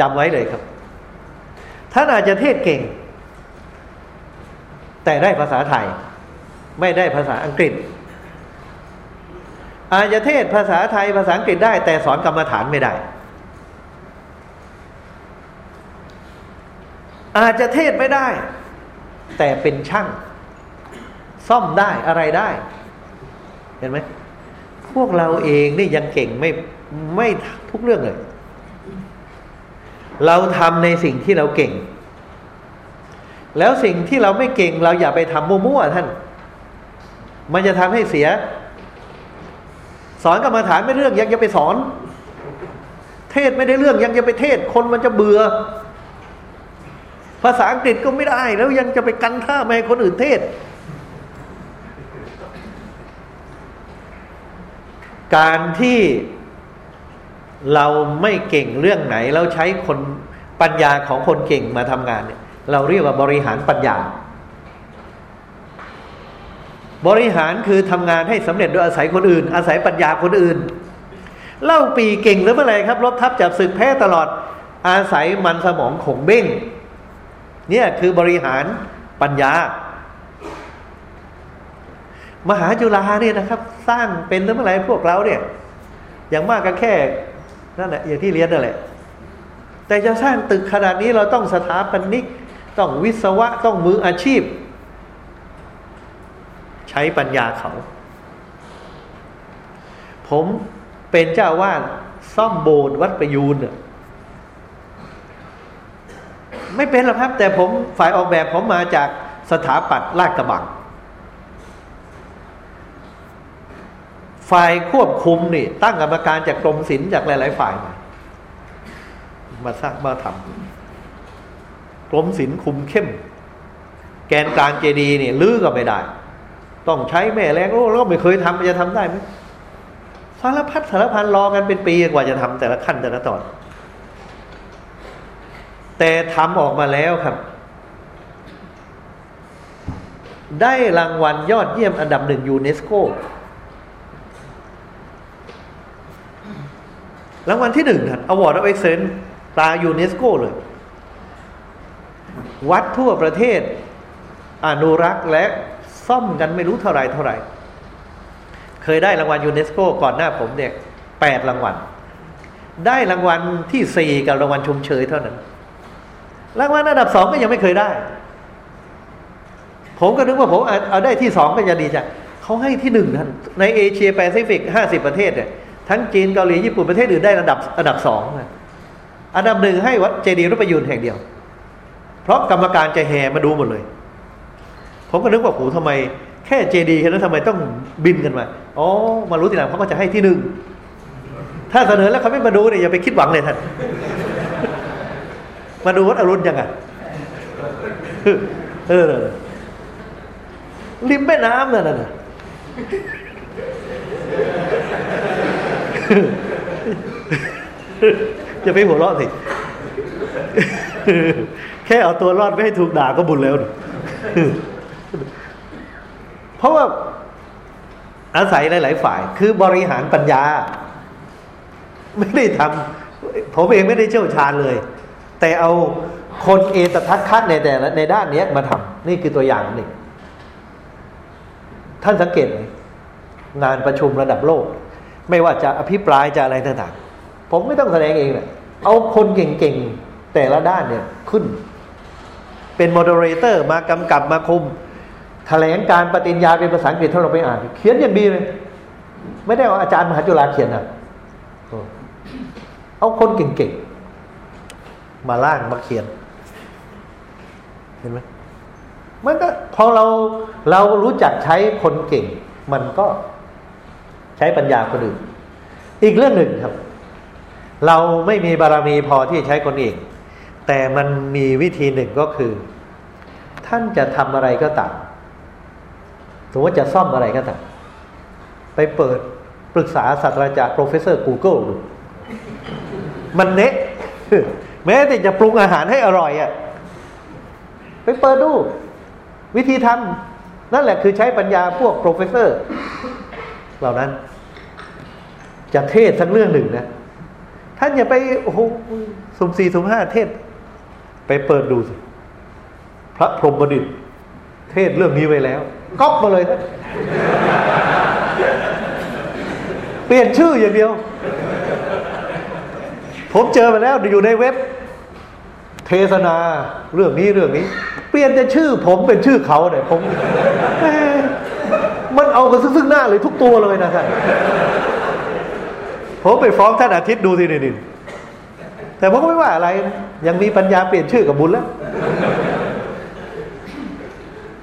จำไว้เลยครับ ท่านอาจจะเทศเก่ง แต่ได้ภาษาไทย ไม่ได้ภาษาอังกฤษ อาจจเทศภาษาไทยภาษาอังกฤษได้ แต่สอนกรรมฐานไม่ได้ อาจจะเทศไม่ได้ แต่เป็นช่าง ซ่อมได้อะไรได้ เห็นไหมพวกเราเองนี่ยังเก่งไม่ไม่ทุกเรื่องเลย เราทำในสิ่งที่เราเก่ง แล้วสิ่งที่เราไม่เก่งเราอย่าไปทำมั่วๆท่าน มันจะทำให้เสีย สอนกรรมฐานไม่เรื่องยังจะไปสอน เทศไม่ได้เรื่องยังจะไปเทศ คนมันจะเบื่อ ภาษาอังกฤษก็ไม่ได้ แล้วยังจะไปกันท่าไม่ให้คนอื่นเทศ การที่เราไม่เก่งเรื่องไหน เราใช้คนปัญญาของคนเก่งมาทำงานเนี่ย เราเรียกว่าบริหารปัญญา บริหารคือทำงานให้สำเร็จโดยอาศัยคนอื่น อาศัยปัญญาคนอื่น เล่าปีเก่งหรือเมื่อไรครับรบทับจับศึกแพ้ตลอด อาศัยมันสมองขงเบ้งเนี่ยคือบริหารปัญญา มหาจุฬาเนี่ยนะครับ สร้างเป็นหรือเมื่อไรพวกเราเนี่ย อย่างมากก็แค่นั่นแหละอย่างที่เรียนนั่นแหละแต่จะสร้างตึกขนาดนี้เราต้องสถาปนิก ต้องวิศวะต้องมืออาชีพ ใช้ปัญญาเขา ผมเป็นเจ้าวาดซ่อมโบสถ์วัดประยูนไม่เป็นหรอกครับ แต่ผมฝ่ายออกแบบผมมาจากสถาปัตย์ลาดกระบังฝ่ายควบคุมนี่ ตั้งกรรมการจากกรมศิลป์จากหลาย ๆ ฝ่ายมามาสร้างมาทำ กรมศิลป์คุมเข้ม แกนกลางเจดีย์เนี่ยลื้อก็ไม่ได้ ต้องใช้แม่แรงโอ้แล้วก็ไม่เคยทำจะทำได้ไหมสารพัดสารพันรอกันเป็นปีกว่าจะทำแต่ละขั้นแต่ละตอน แต่ทำออกมาแล้วครับ ได้รางวัลยอดเยี่ยมอันดับหนึ่งยูเนสโกรางวัลที่หนึ่งนะ Award of Excellence ตายูเนสโกเลย วัดทั่วประเทศ อนุรักษ์และซ่อมกันไม่รู้เท่าไรเท่าไรเคยได้รางวัลยูเนสโกก่อนหน้าผมเนี่ยแปดรางวัล ได้รางวัลที่สี่กับรางวัลชมเชยเท่านั้น รางวัลอันดับสองก็ยังไม่เคยได้ ผมก็นึกว่าผมเอาได้ที่สองก็จะดีจ้ะเขาให้ที่หนึ่งท่านในเอเชียแปซิฟิกห้าสิบประเทศเนี่ยทั้งจีนเกาหลีญี่ปุ่นประเทศอื่นได้อันดับอันดับสองอันดับหนึ่งให้วัดเจดีย์รูปยุนแห่งเดียว เพราะกรรมการจะแห่มาดูหมดเลย ผมก็นึกว่าโอ้ทำไม แค่เจดีแค่นั้นทำไมต้องบินกันมาอ๋อมารู้ทีหลังเขาก็จะให้ที่หนึ่งถ้าเสนอแล้วเขาไม่มาดูเนี่ยอย่าไปคิดหวังเลยท่านมาดูวัดอรุณยังไงเออริมแม่น้ำนั่นน่ะจะไปหัวเราะสิ แค่เอาตัวรอดไม่ให้ถูกด่าก็บุญแล้ว เพราะว่าอาศัยหลาย ๆ ฝ่าย คือบริหารปัญญา ไม่ได้ทำผมเองไม่ได้เชี่ยวชาญเลย แต่เอาคนเอตทัคคัดในแต่ในด้านนี้มาทำนี่คือตัวอย่างหนึ่งท่านสังเกตไหมงานประชุมระดับโลก ไม่ว่าจะอภิปรายจะอะไรต่าง ๆ ผมไม่ต้องแสดงเองแหละเอาคนเก่ง ๆ แต่ละด้านเนี่ยขึ้น เป็น moderator มากำกับมาคุมแถลงการปฏิญญาเป็นภาษาอังกฤษถ้าเราไปอ่าน เขียนอย่างดีเลย ไม่ได้เอาอาจารย์มหาจุฬาเขียนนะเอาคนเก่งๆ มาร่างมาเขียน เห็นไหมมันก็พอเราเรารู้จักใช้คนเก่ง มันก็ใช้ปัญญาคนอื่น อีกเรื่องหนึ่งครับ เราไม่มีบารมีพอที่ใช้คนเอง แต่มันมีวิธีหนึ่งก็คือ ท่านจะทำอะไรก็ตามสมมติจะซ่อมอะไรก็ตามไปเปิดปรึกษาศาสตราจารย์ professor Google ดูมันเนะแม้แต่จะปรุงอาหารให้อร่อยอะ่ะไปเปิดดู วิธีทำนั่นแหละคือใช้ปัญญาพวก professor เหล่านั้น จะเทศทั้งเรื่องหนึ่งนะท่านอย่าไปโอ้โหสุ่มสี่สุ่มห้าเทศ ไปเปิดดูสิพระพรหมบดิตเทศเรื่องนี้ไว้แล้วก๊อปมาเลยนะเปลี่ยนชื่ออย่างเดียว ผมเจอมาแล้วอยู่ในเว็บ เทศนาเรื่องนี้เรื่องนี้ เปลี่ยนแต่ชื่อ ผมเป็นชื่อเขาเนี่ยผมมันเอากันซึ่งหน้าเลยทุกตัวเลยนะท่านผมไปฟ้องท่านอาทิตย์ดูสินี่ แต่ผมก็ไม่ว่าอะไร ยังมีปัญญาเปลี่ยนชื่อกับบุญแล้ว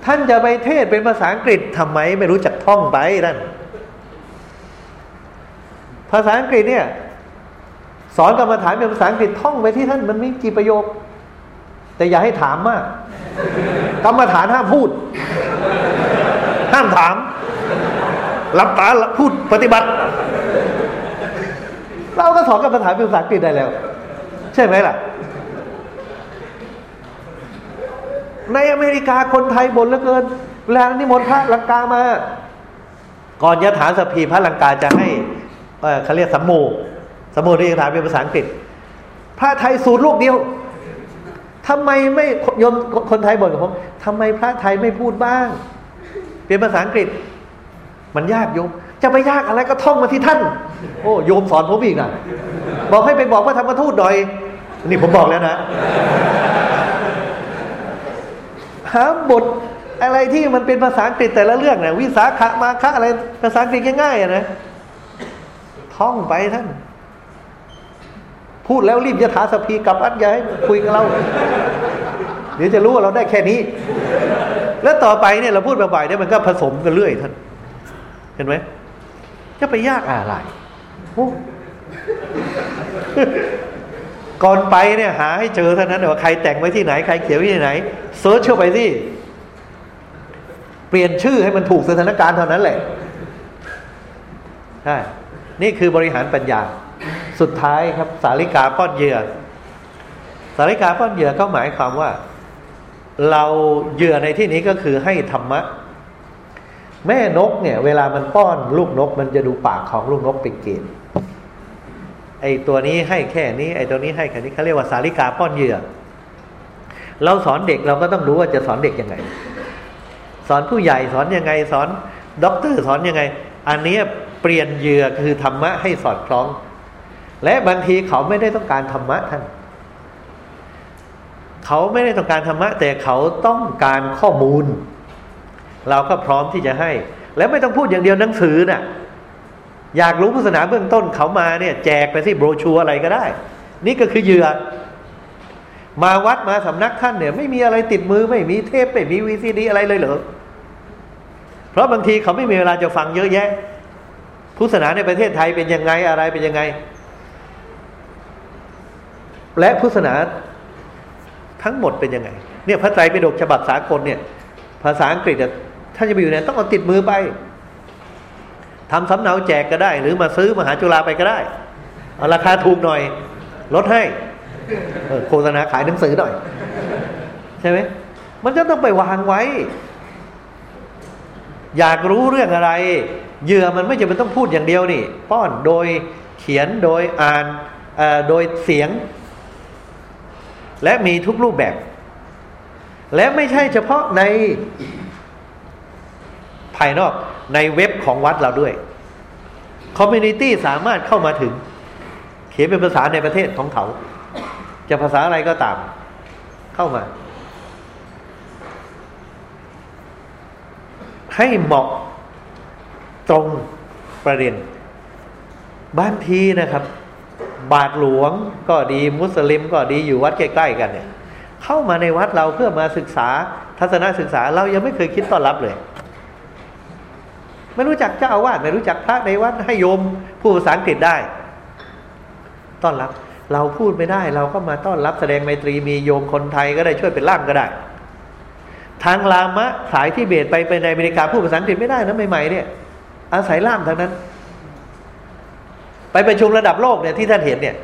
ท่านจะไปเทศเป็นภาษาอังกฤษทำไมไม่รู้จักท่องไปนั่นภาษาอังกฤษเนี่ย สอนกรรมฐานเป็นภาษาอังกฤษท่องไปที่ท่านมันมีกี่ประโยค แต่อย่าให้ถามมาก กรรมฐานห้ามพูด ห้ามถามหลับตาพูดปฏิบัติ เราก็สอนกรรมฐานเป็นภาษาอังกฤษได้แล้ว ใช่ไหมล่ะ ในอเมริกาคนไทยบ่นเหลือเกิน เวลานิมนต์พระลังกามา ก่อนยะถาสพีพระลังกาจะให้เขาเรียกสัมโมสัมโมที่ยะถามเป็นภาษาอังกฤษ พระไทยสูตรลูกเดียวทำไมไม่ยมคนไทยบ่นกับผมทำไมพระไทยไม่พูดบ้าง เป็นภาษาอังกฤษ มันยากโยม จะไปยากอะไรก็ท่องมาที่ท่าน โอ้โยมสอนผมอีกนะบอกให้ไปบอกว่าธรรมทูตหน่อย นี่ผมบอกแล้วนะ หาบทอะไรที่มันเป็นภาษาอังกฤษแต่ละเรื่องนะวิสาขะมาคะอะไรภาษาอังกฤษง่ายๆนะท่องไปท่าน พูดแล้วรีบจะถาสพีกับอัดยาให้คุยกับเรา เดี๋ยวจะรู้ว่าเราได้แค่นี้ แล้วต่อไปเนี่ยเราพูดบ่อยๆเนี่ยมันก็ผสมกันเรื่อยท่าน เห็นไหม จะไปยากอะไรก่อนไปเนี่ยหาให้เจอเท่านั้นว่าใครแต่งไว้ที่ไหน ใครเขียนไว้ที่ไหนเซิร์ชเข้าไปสิเปลี่ยนชื่อให้มันถูกสถานการณ์เท่านั้นแหละใช่นี่คือบริหารปัญญา สุดท้ายครับ สาริกาป้อนเหยื่อ สาริกาป้อนเหยื่อก็หมายความว่า เราเหยื่อในที่นี้ก็คือให้ธรรมะ แม่นกเนี่ย เวลามันป้อนลูกนก มันจะดูปากของลูกนกเป็นเกณฑ์ไอตัวนี้ให้แค่นี้ไอตัวนี้ให้แค่นี้เขาเรียกว่าสาริกาป้อนเหยื่อ เราสอนเด็กเราก็ต้องรู้ว่าจะสอนเด็กยังไง สอนผู้ใหญ่สอนยังไง สอนด็อกเตอร์สอนยังไง อันนี้เปลี่ยนเหยื่อคือธรรมะให้สอดคล้อง และบางทีเขาไม่ได้ต้องการธรรมะท่านเขาไม่ได้ต้องการธรรมะ แต่เขาต้องการข้อมูล เราก็พร้อมที่จะให้ และไม่ต้องพูดอย่างเดียวหนังสือน่ะอยากรู้พุทธศาสนาเบื้องต้นเขามาเนี่ยแจกไปสิโบรชัวอะไรก็ได้ นี่ก็คือเหยื่อมาวัดมาสำนักท่านเนี่ย ไม่มีอะไรติดมือไม่มีเทปไม่มีวีซีดีอะไรเลยเหรอเพราะบางทีเขาไม่มีเวลาจะฟังเยอะแยะพุทธศาสนาในประเทศไทยเป็นยังไงอะไรเป็นยังไง และพุทธศาสนาทั้งหมดเป็นยังไง เนี่ยพระไตรปิฎกฉบับสากลเนี่ย ภาษาอังกฤษ ถ้าจะไปอยู่เนี่ยต้องเอาติดมือไปทำสำเนาแจกก็ได้ หรือมาซื้อมาหาจุฬาไปก็ได้ เอาราคาถูกหน่อย ลดให้โฆษณาขายหนังสือหน่อย ใช่ไหมมันจะต้องไปวางไว้ อยากรู้เรื่องอะไรเหยื่อมันไม่จำเป็นต้องพูดอย่างเดียวนี่ ป้อนโดยเขียนโดยอ่านโดยเสียง และมีทุกรูปแบบ และไม่ใช่เฉพาะในายนอกในเว็บของวัดเราด้วยคอมมูนิตี้สามารถเข้ามาถึง เขียนเป็นภาษาในประเทศของเขา จะภาษาอะไรก็ตาม เข้ามา ให้เหมาะตรงประเด็น บ้างทีนะครับ บาทหลวงก็ดีมุสลิมก็ดีอยู่วัดใกล้ๆกันเนี่ย เข้ามาในวัดเราเพื่อมาศึกษาทัศนศึกษาเรายังไม่เคยคิดต้อนรับเลย ไม่รู้จักเจ้าอาวาสไม่รู้จักพระในวัดให้โยมพูดภาษาอังกฤษได้ ต้อนรับ เราพูดไม่ได้ เราก็มาต้อนรับแสดงไมตรีมีโยมคนไทยก็ได้ช่วยเป็นล่ามก็ได้ ทางลามะสายที่เบตไปไปในอเมริกาพูดภาษาอังกฤษไม่ได้นะใหม่ๆเนี่ย อาศัยล่ามทางนั้น ไปประชุมระดับโลกเนี่ยที่ท่านเห็นเนี่ย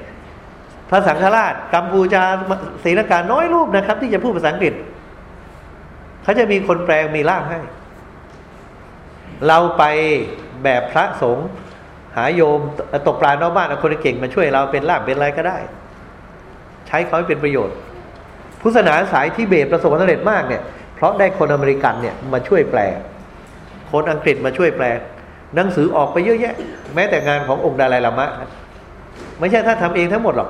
พระสังฆราชกัมพูชาศรีลังกาน้อยรูปนะครับ ที่จะพูดภาษาอังกฤษ เขาจะมีคนแปลมีล่ามให้ เราไปแบบพระสงฆ์หาโยมตกปลานอกบ้านเอาคนเก่งมาช่วยเราเป็นลาบเป็นอะไรก็ได้ ใช้เขาให้เป็นประโยชน์ พุทธศาสนาสายที่เบตประสบความสำเร็จมากเนี่ยเพราะได้คนอเมริกันเนี่ยมาช่วยแปล คนอังกฤษมาช่วยแปล หนังสือออกไปเยอะแยะ แม้แต่งานขององค์ดาลายลามะ ไม่ใช่ถ้าทำเองทั้งหมดหรอก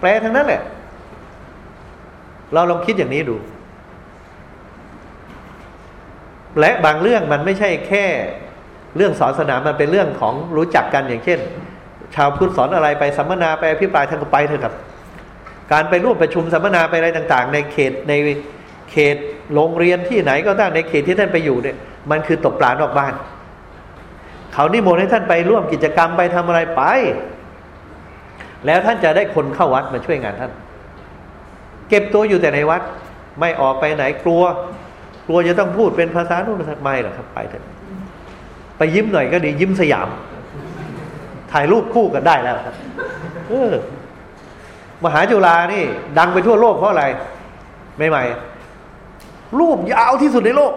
แปลทั้งนั้นแหละ เราลองคิดอย่างนี้ดู และบางเรื่องมันไม่ใช่แค่ เรื่องสอนศาสนามันเป็นเรื่องของรู้จักกันอย่างเช่น ชาวพุทธสอนอะไรไปสัมมนาไปพิปรายท่านก็ไปเถอะครับ การไปร่วมประชุมสัมมนาไปอะไรต่างๆ ในเขตในเขตโรงเรียนที่ไหนก็ตามในเขตที่ท่านไปอยู่เนี่ย มันคือตกปลานอกบ้าน เขานิมนต์ให้ท่านไปร่วมกิจกรรมไปทำอะไรไป แล้วท่านจะได้คนเข้าวัดมาช่วยงานท่าน เก็บตัวอยู่แต่ในวัด ไม่ออกไปไหนกลัว กลัวจะต้องพูดเป็นภาษาโน้นภาษาไม่หรอกครับไปเถอะไปยิ้มหน่อยก็ดียิ้มสยาม ถ่ายรูปคู่กันได้แล้วครับเออมหาจุฬานี่ ดังไปทั่วโลกเพราะอะไรใหม่ๆรูปยาวที่สุดในโลก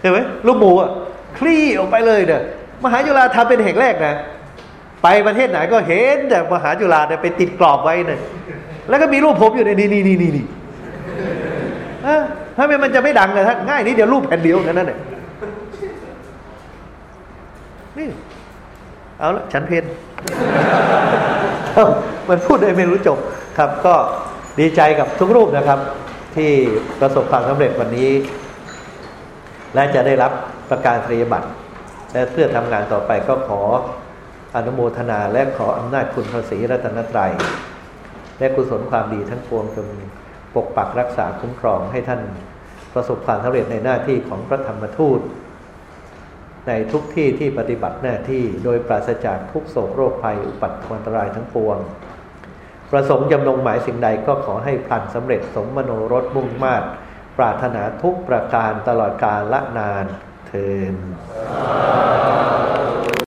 เห็นไหมรูปหมูอะคลี่ออกไปเลยเด้อมหาจุฬาทำเป็นแห่งแรกนะไปประเทศไหนก็เห็นแต่มหาจุฬาเนี่ยไปติดกรอบไว้เนี่ยแล้วก็มีรูปผมอยู่ในนี่นี่นี่นี่ ถ้าไม่มันจะไม่ดังเลยท่านง่ายนิดเดียวรูปแผ่นเดียวนนั่นเองนี่ เอาละฉันเพนมันพูดได้ไม่รู้จบครับ ก็ดีใจกับทุกรูปนะครับ ที่ประสบความสำเร็จวันนี้ และจะได้รับประกาศนียบัตร และเพื่อทำงานต่อไปก็ขออนุโมทนาและขออำนาจคุณพระศรีรัตนตรัย และกุศลความดีทั้งปวงจง ปกปักรักษาคุ้มครองให้ท่านประสบความสำเร็จในหน้าที่ของพระธรรมทูต ในทุกที่ที่ปฏิบัติหน้าที่โดยปราศจากทุกโศกโรคภัยอุปัตถอันตรายทั้งปวง ประสงค์จำนงหมายสิ่งใดก็ขอให้พลันสำเร็จสมมโนรสมุ่งมาตรปรารถนาทุกประการตลอดกาลละนานเทิน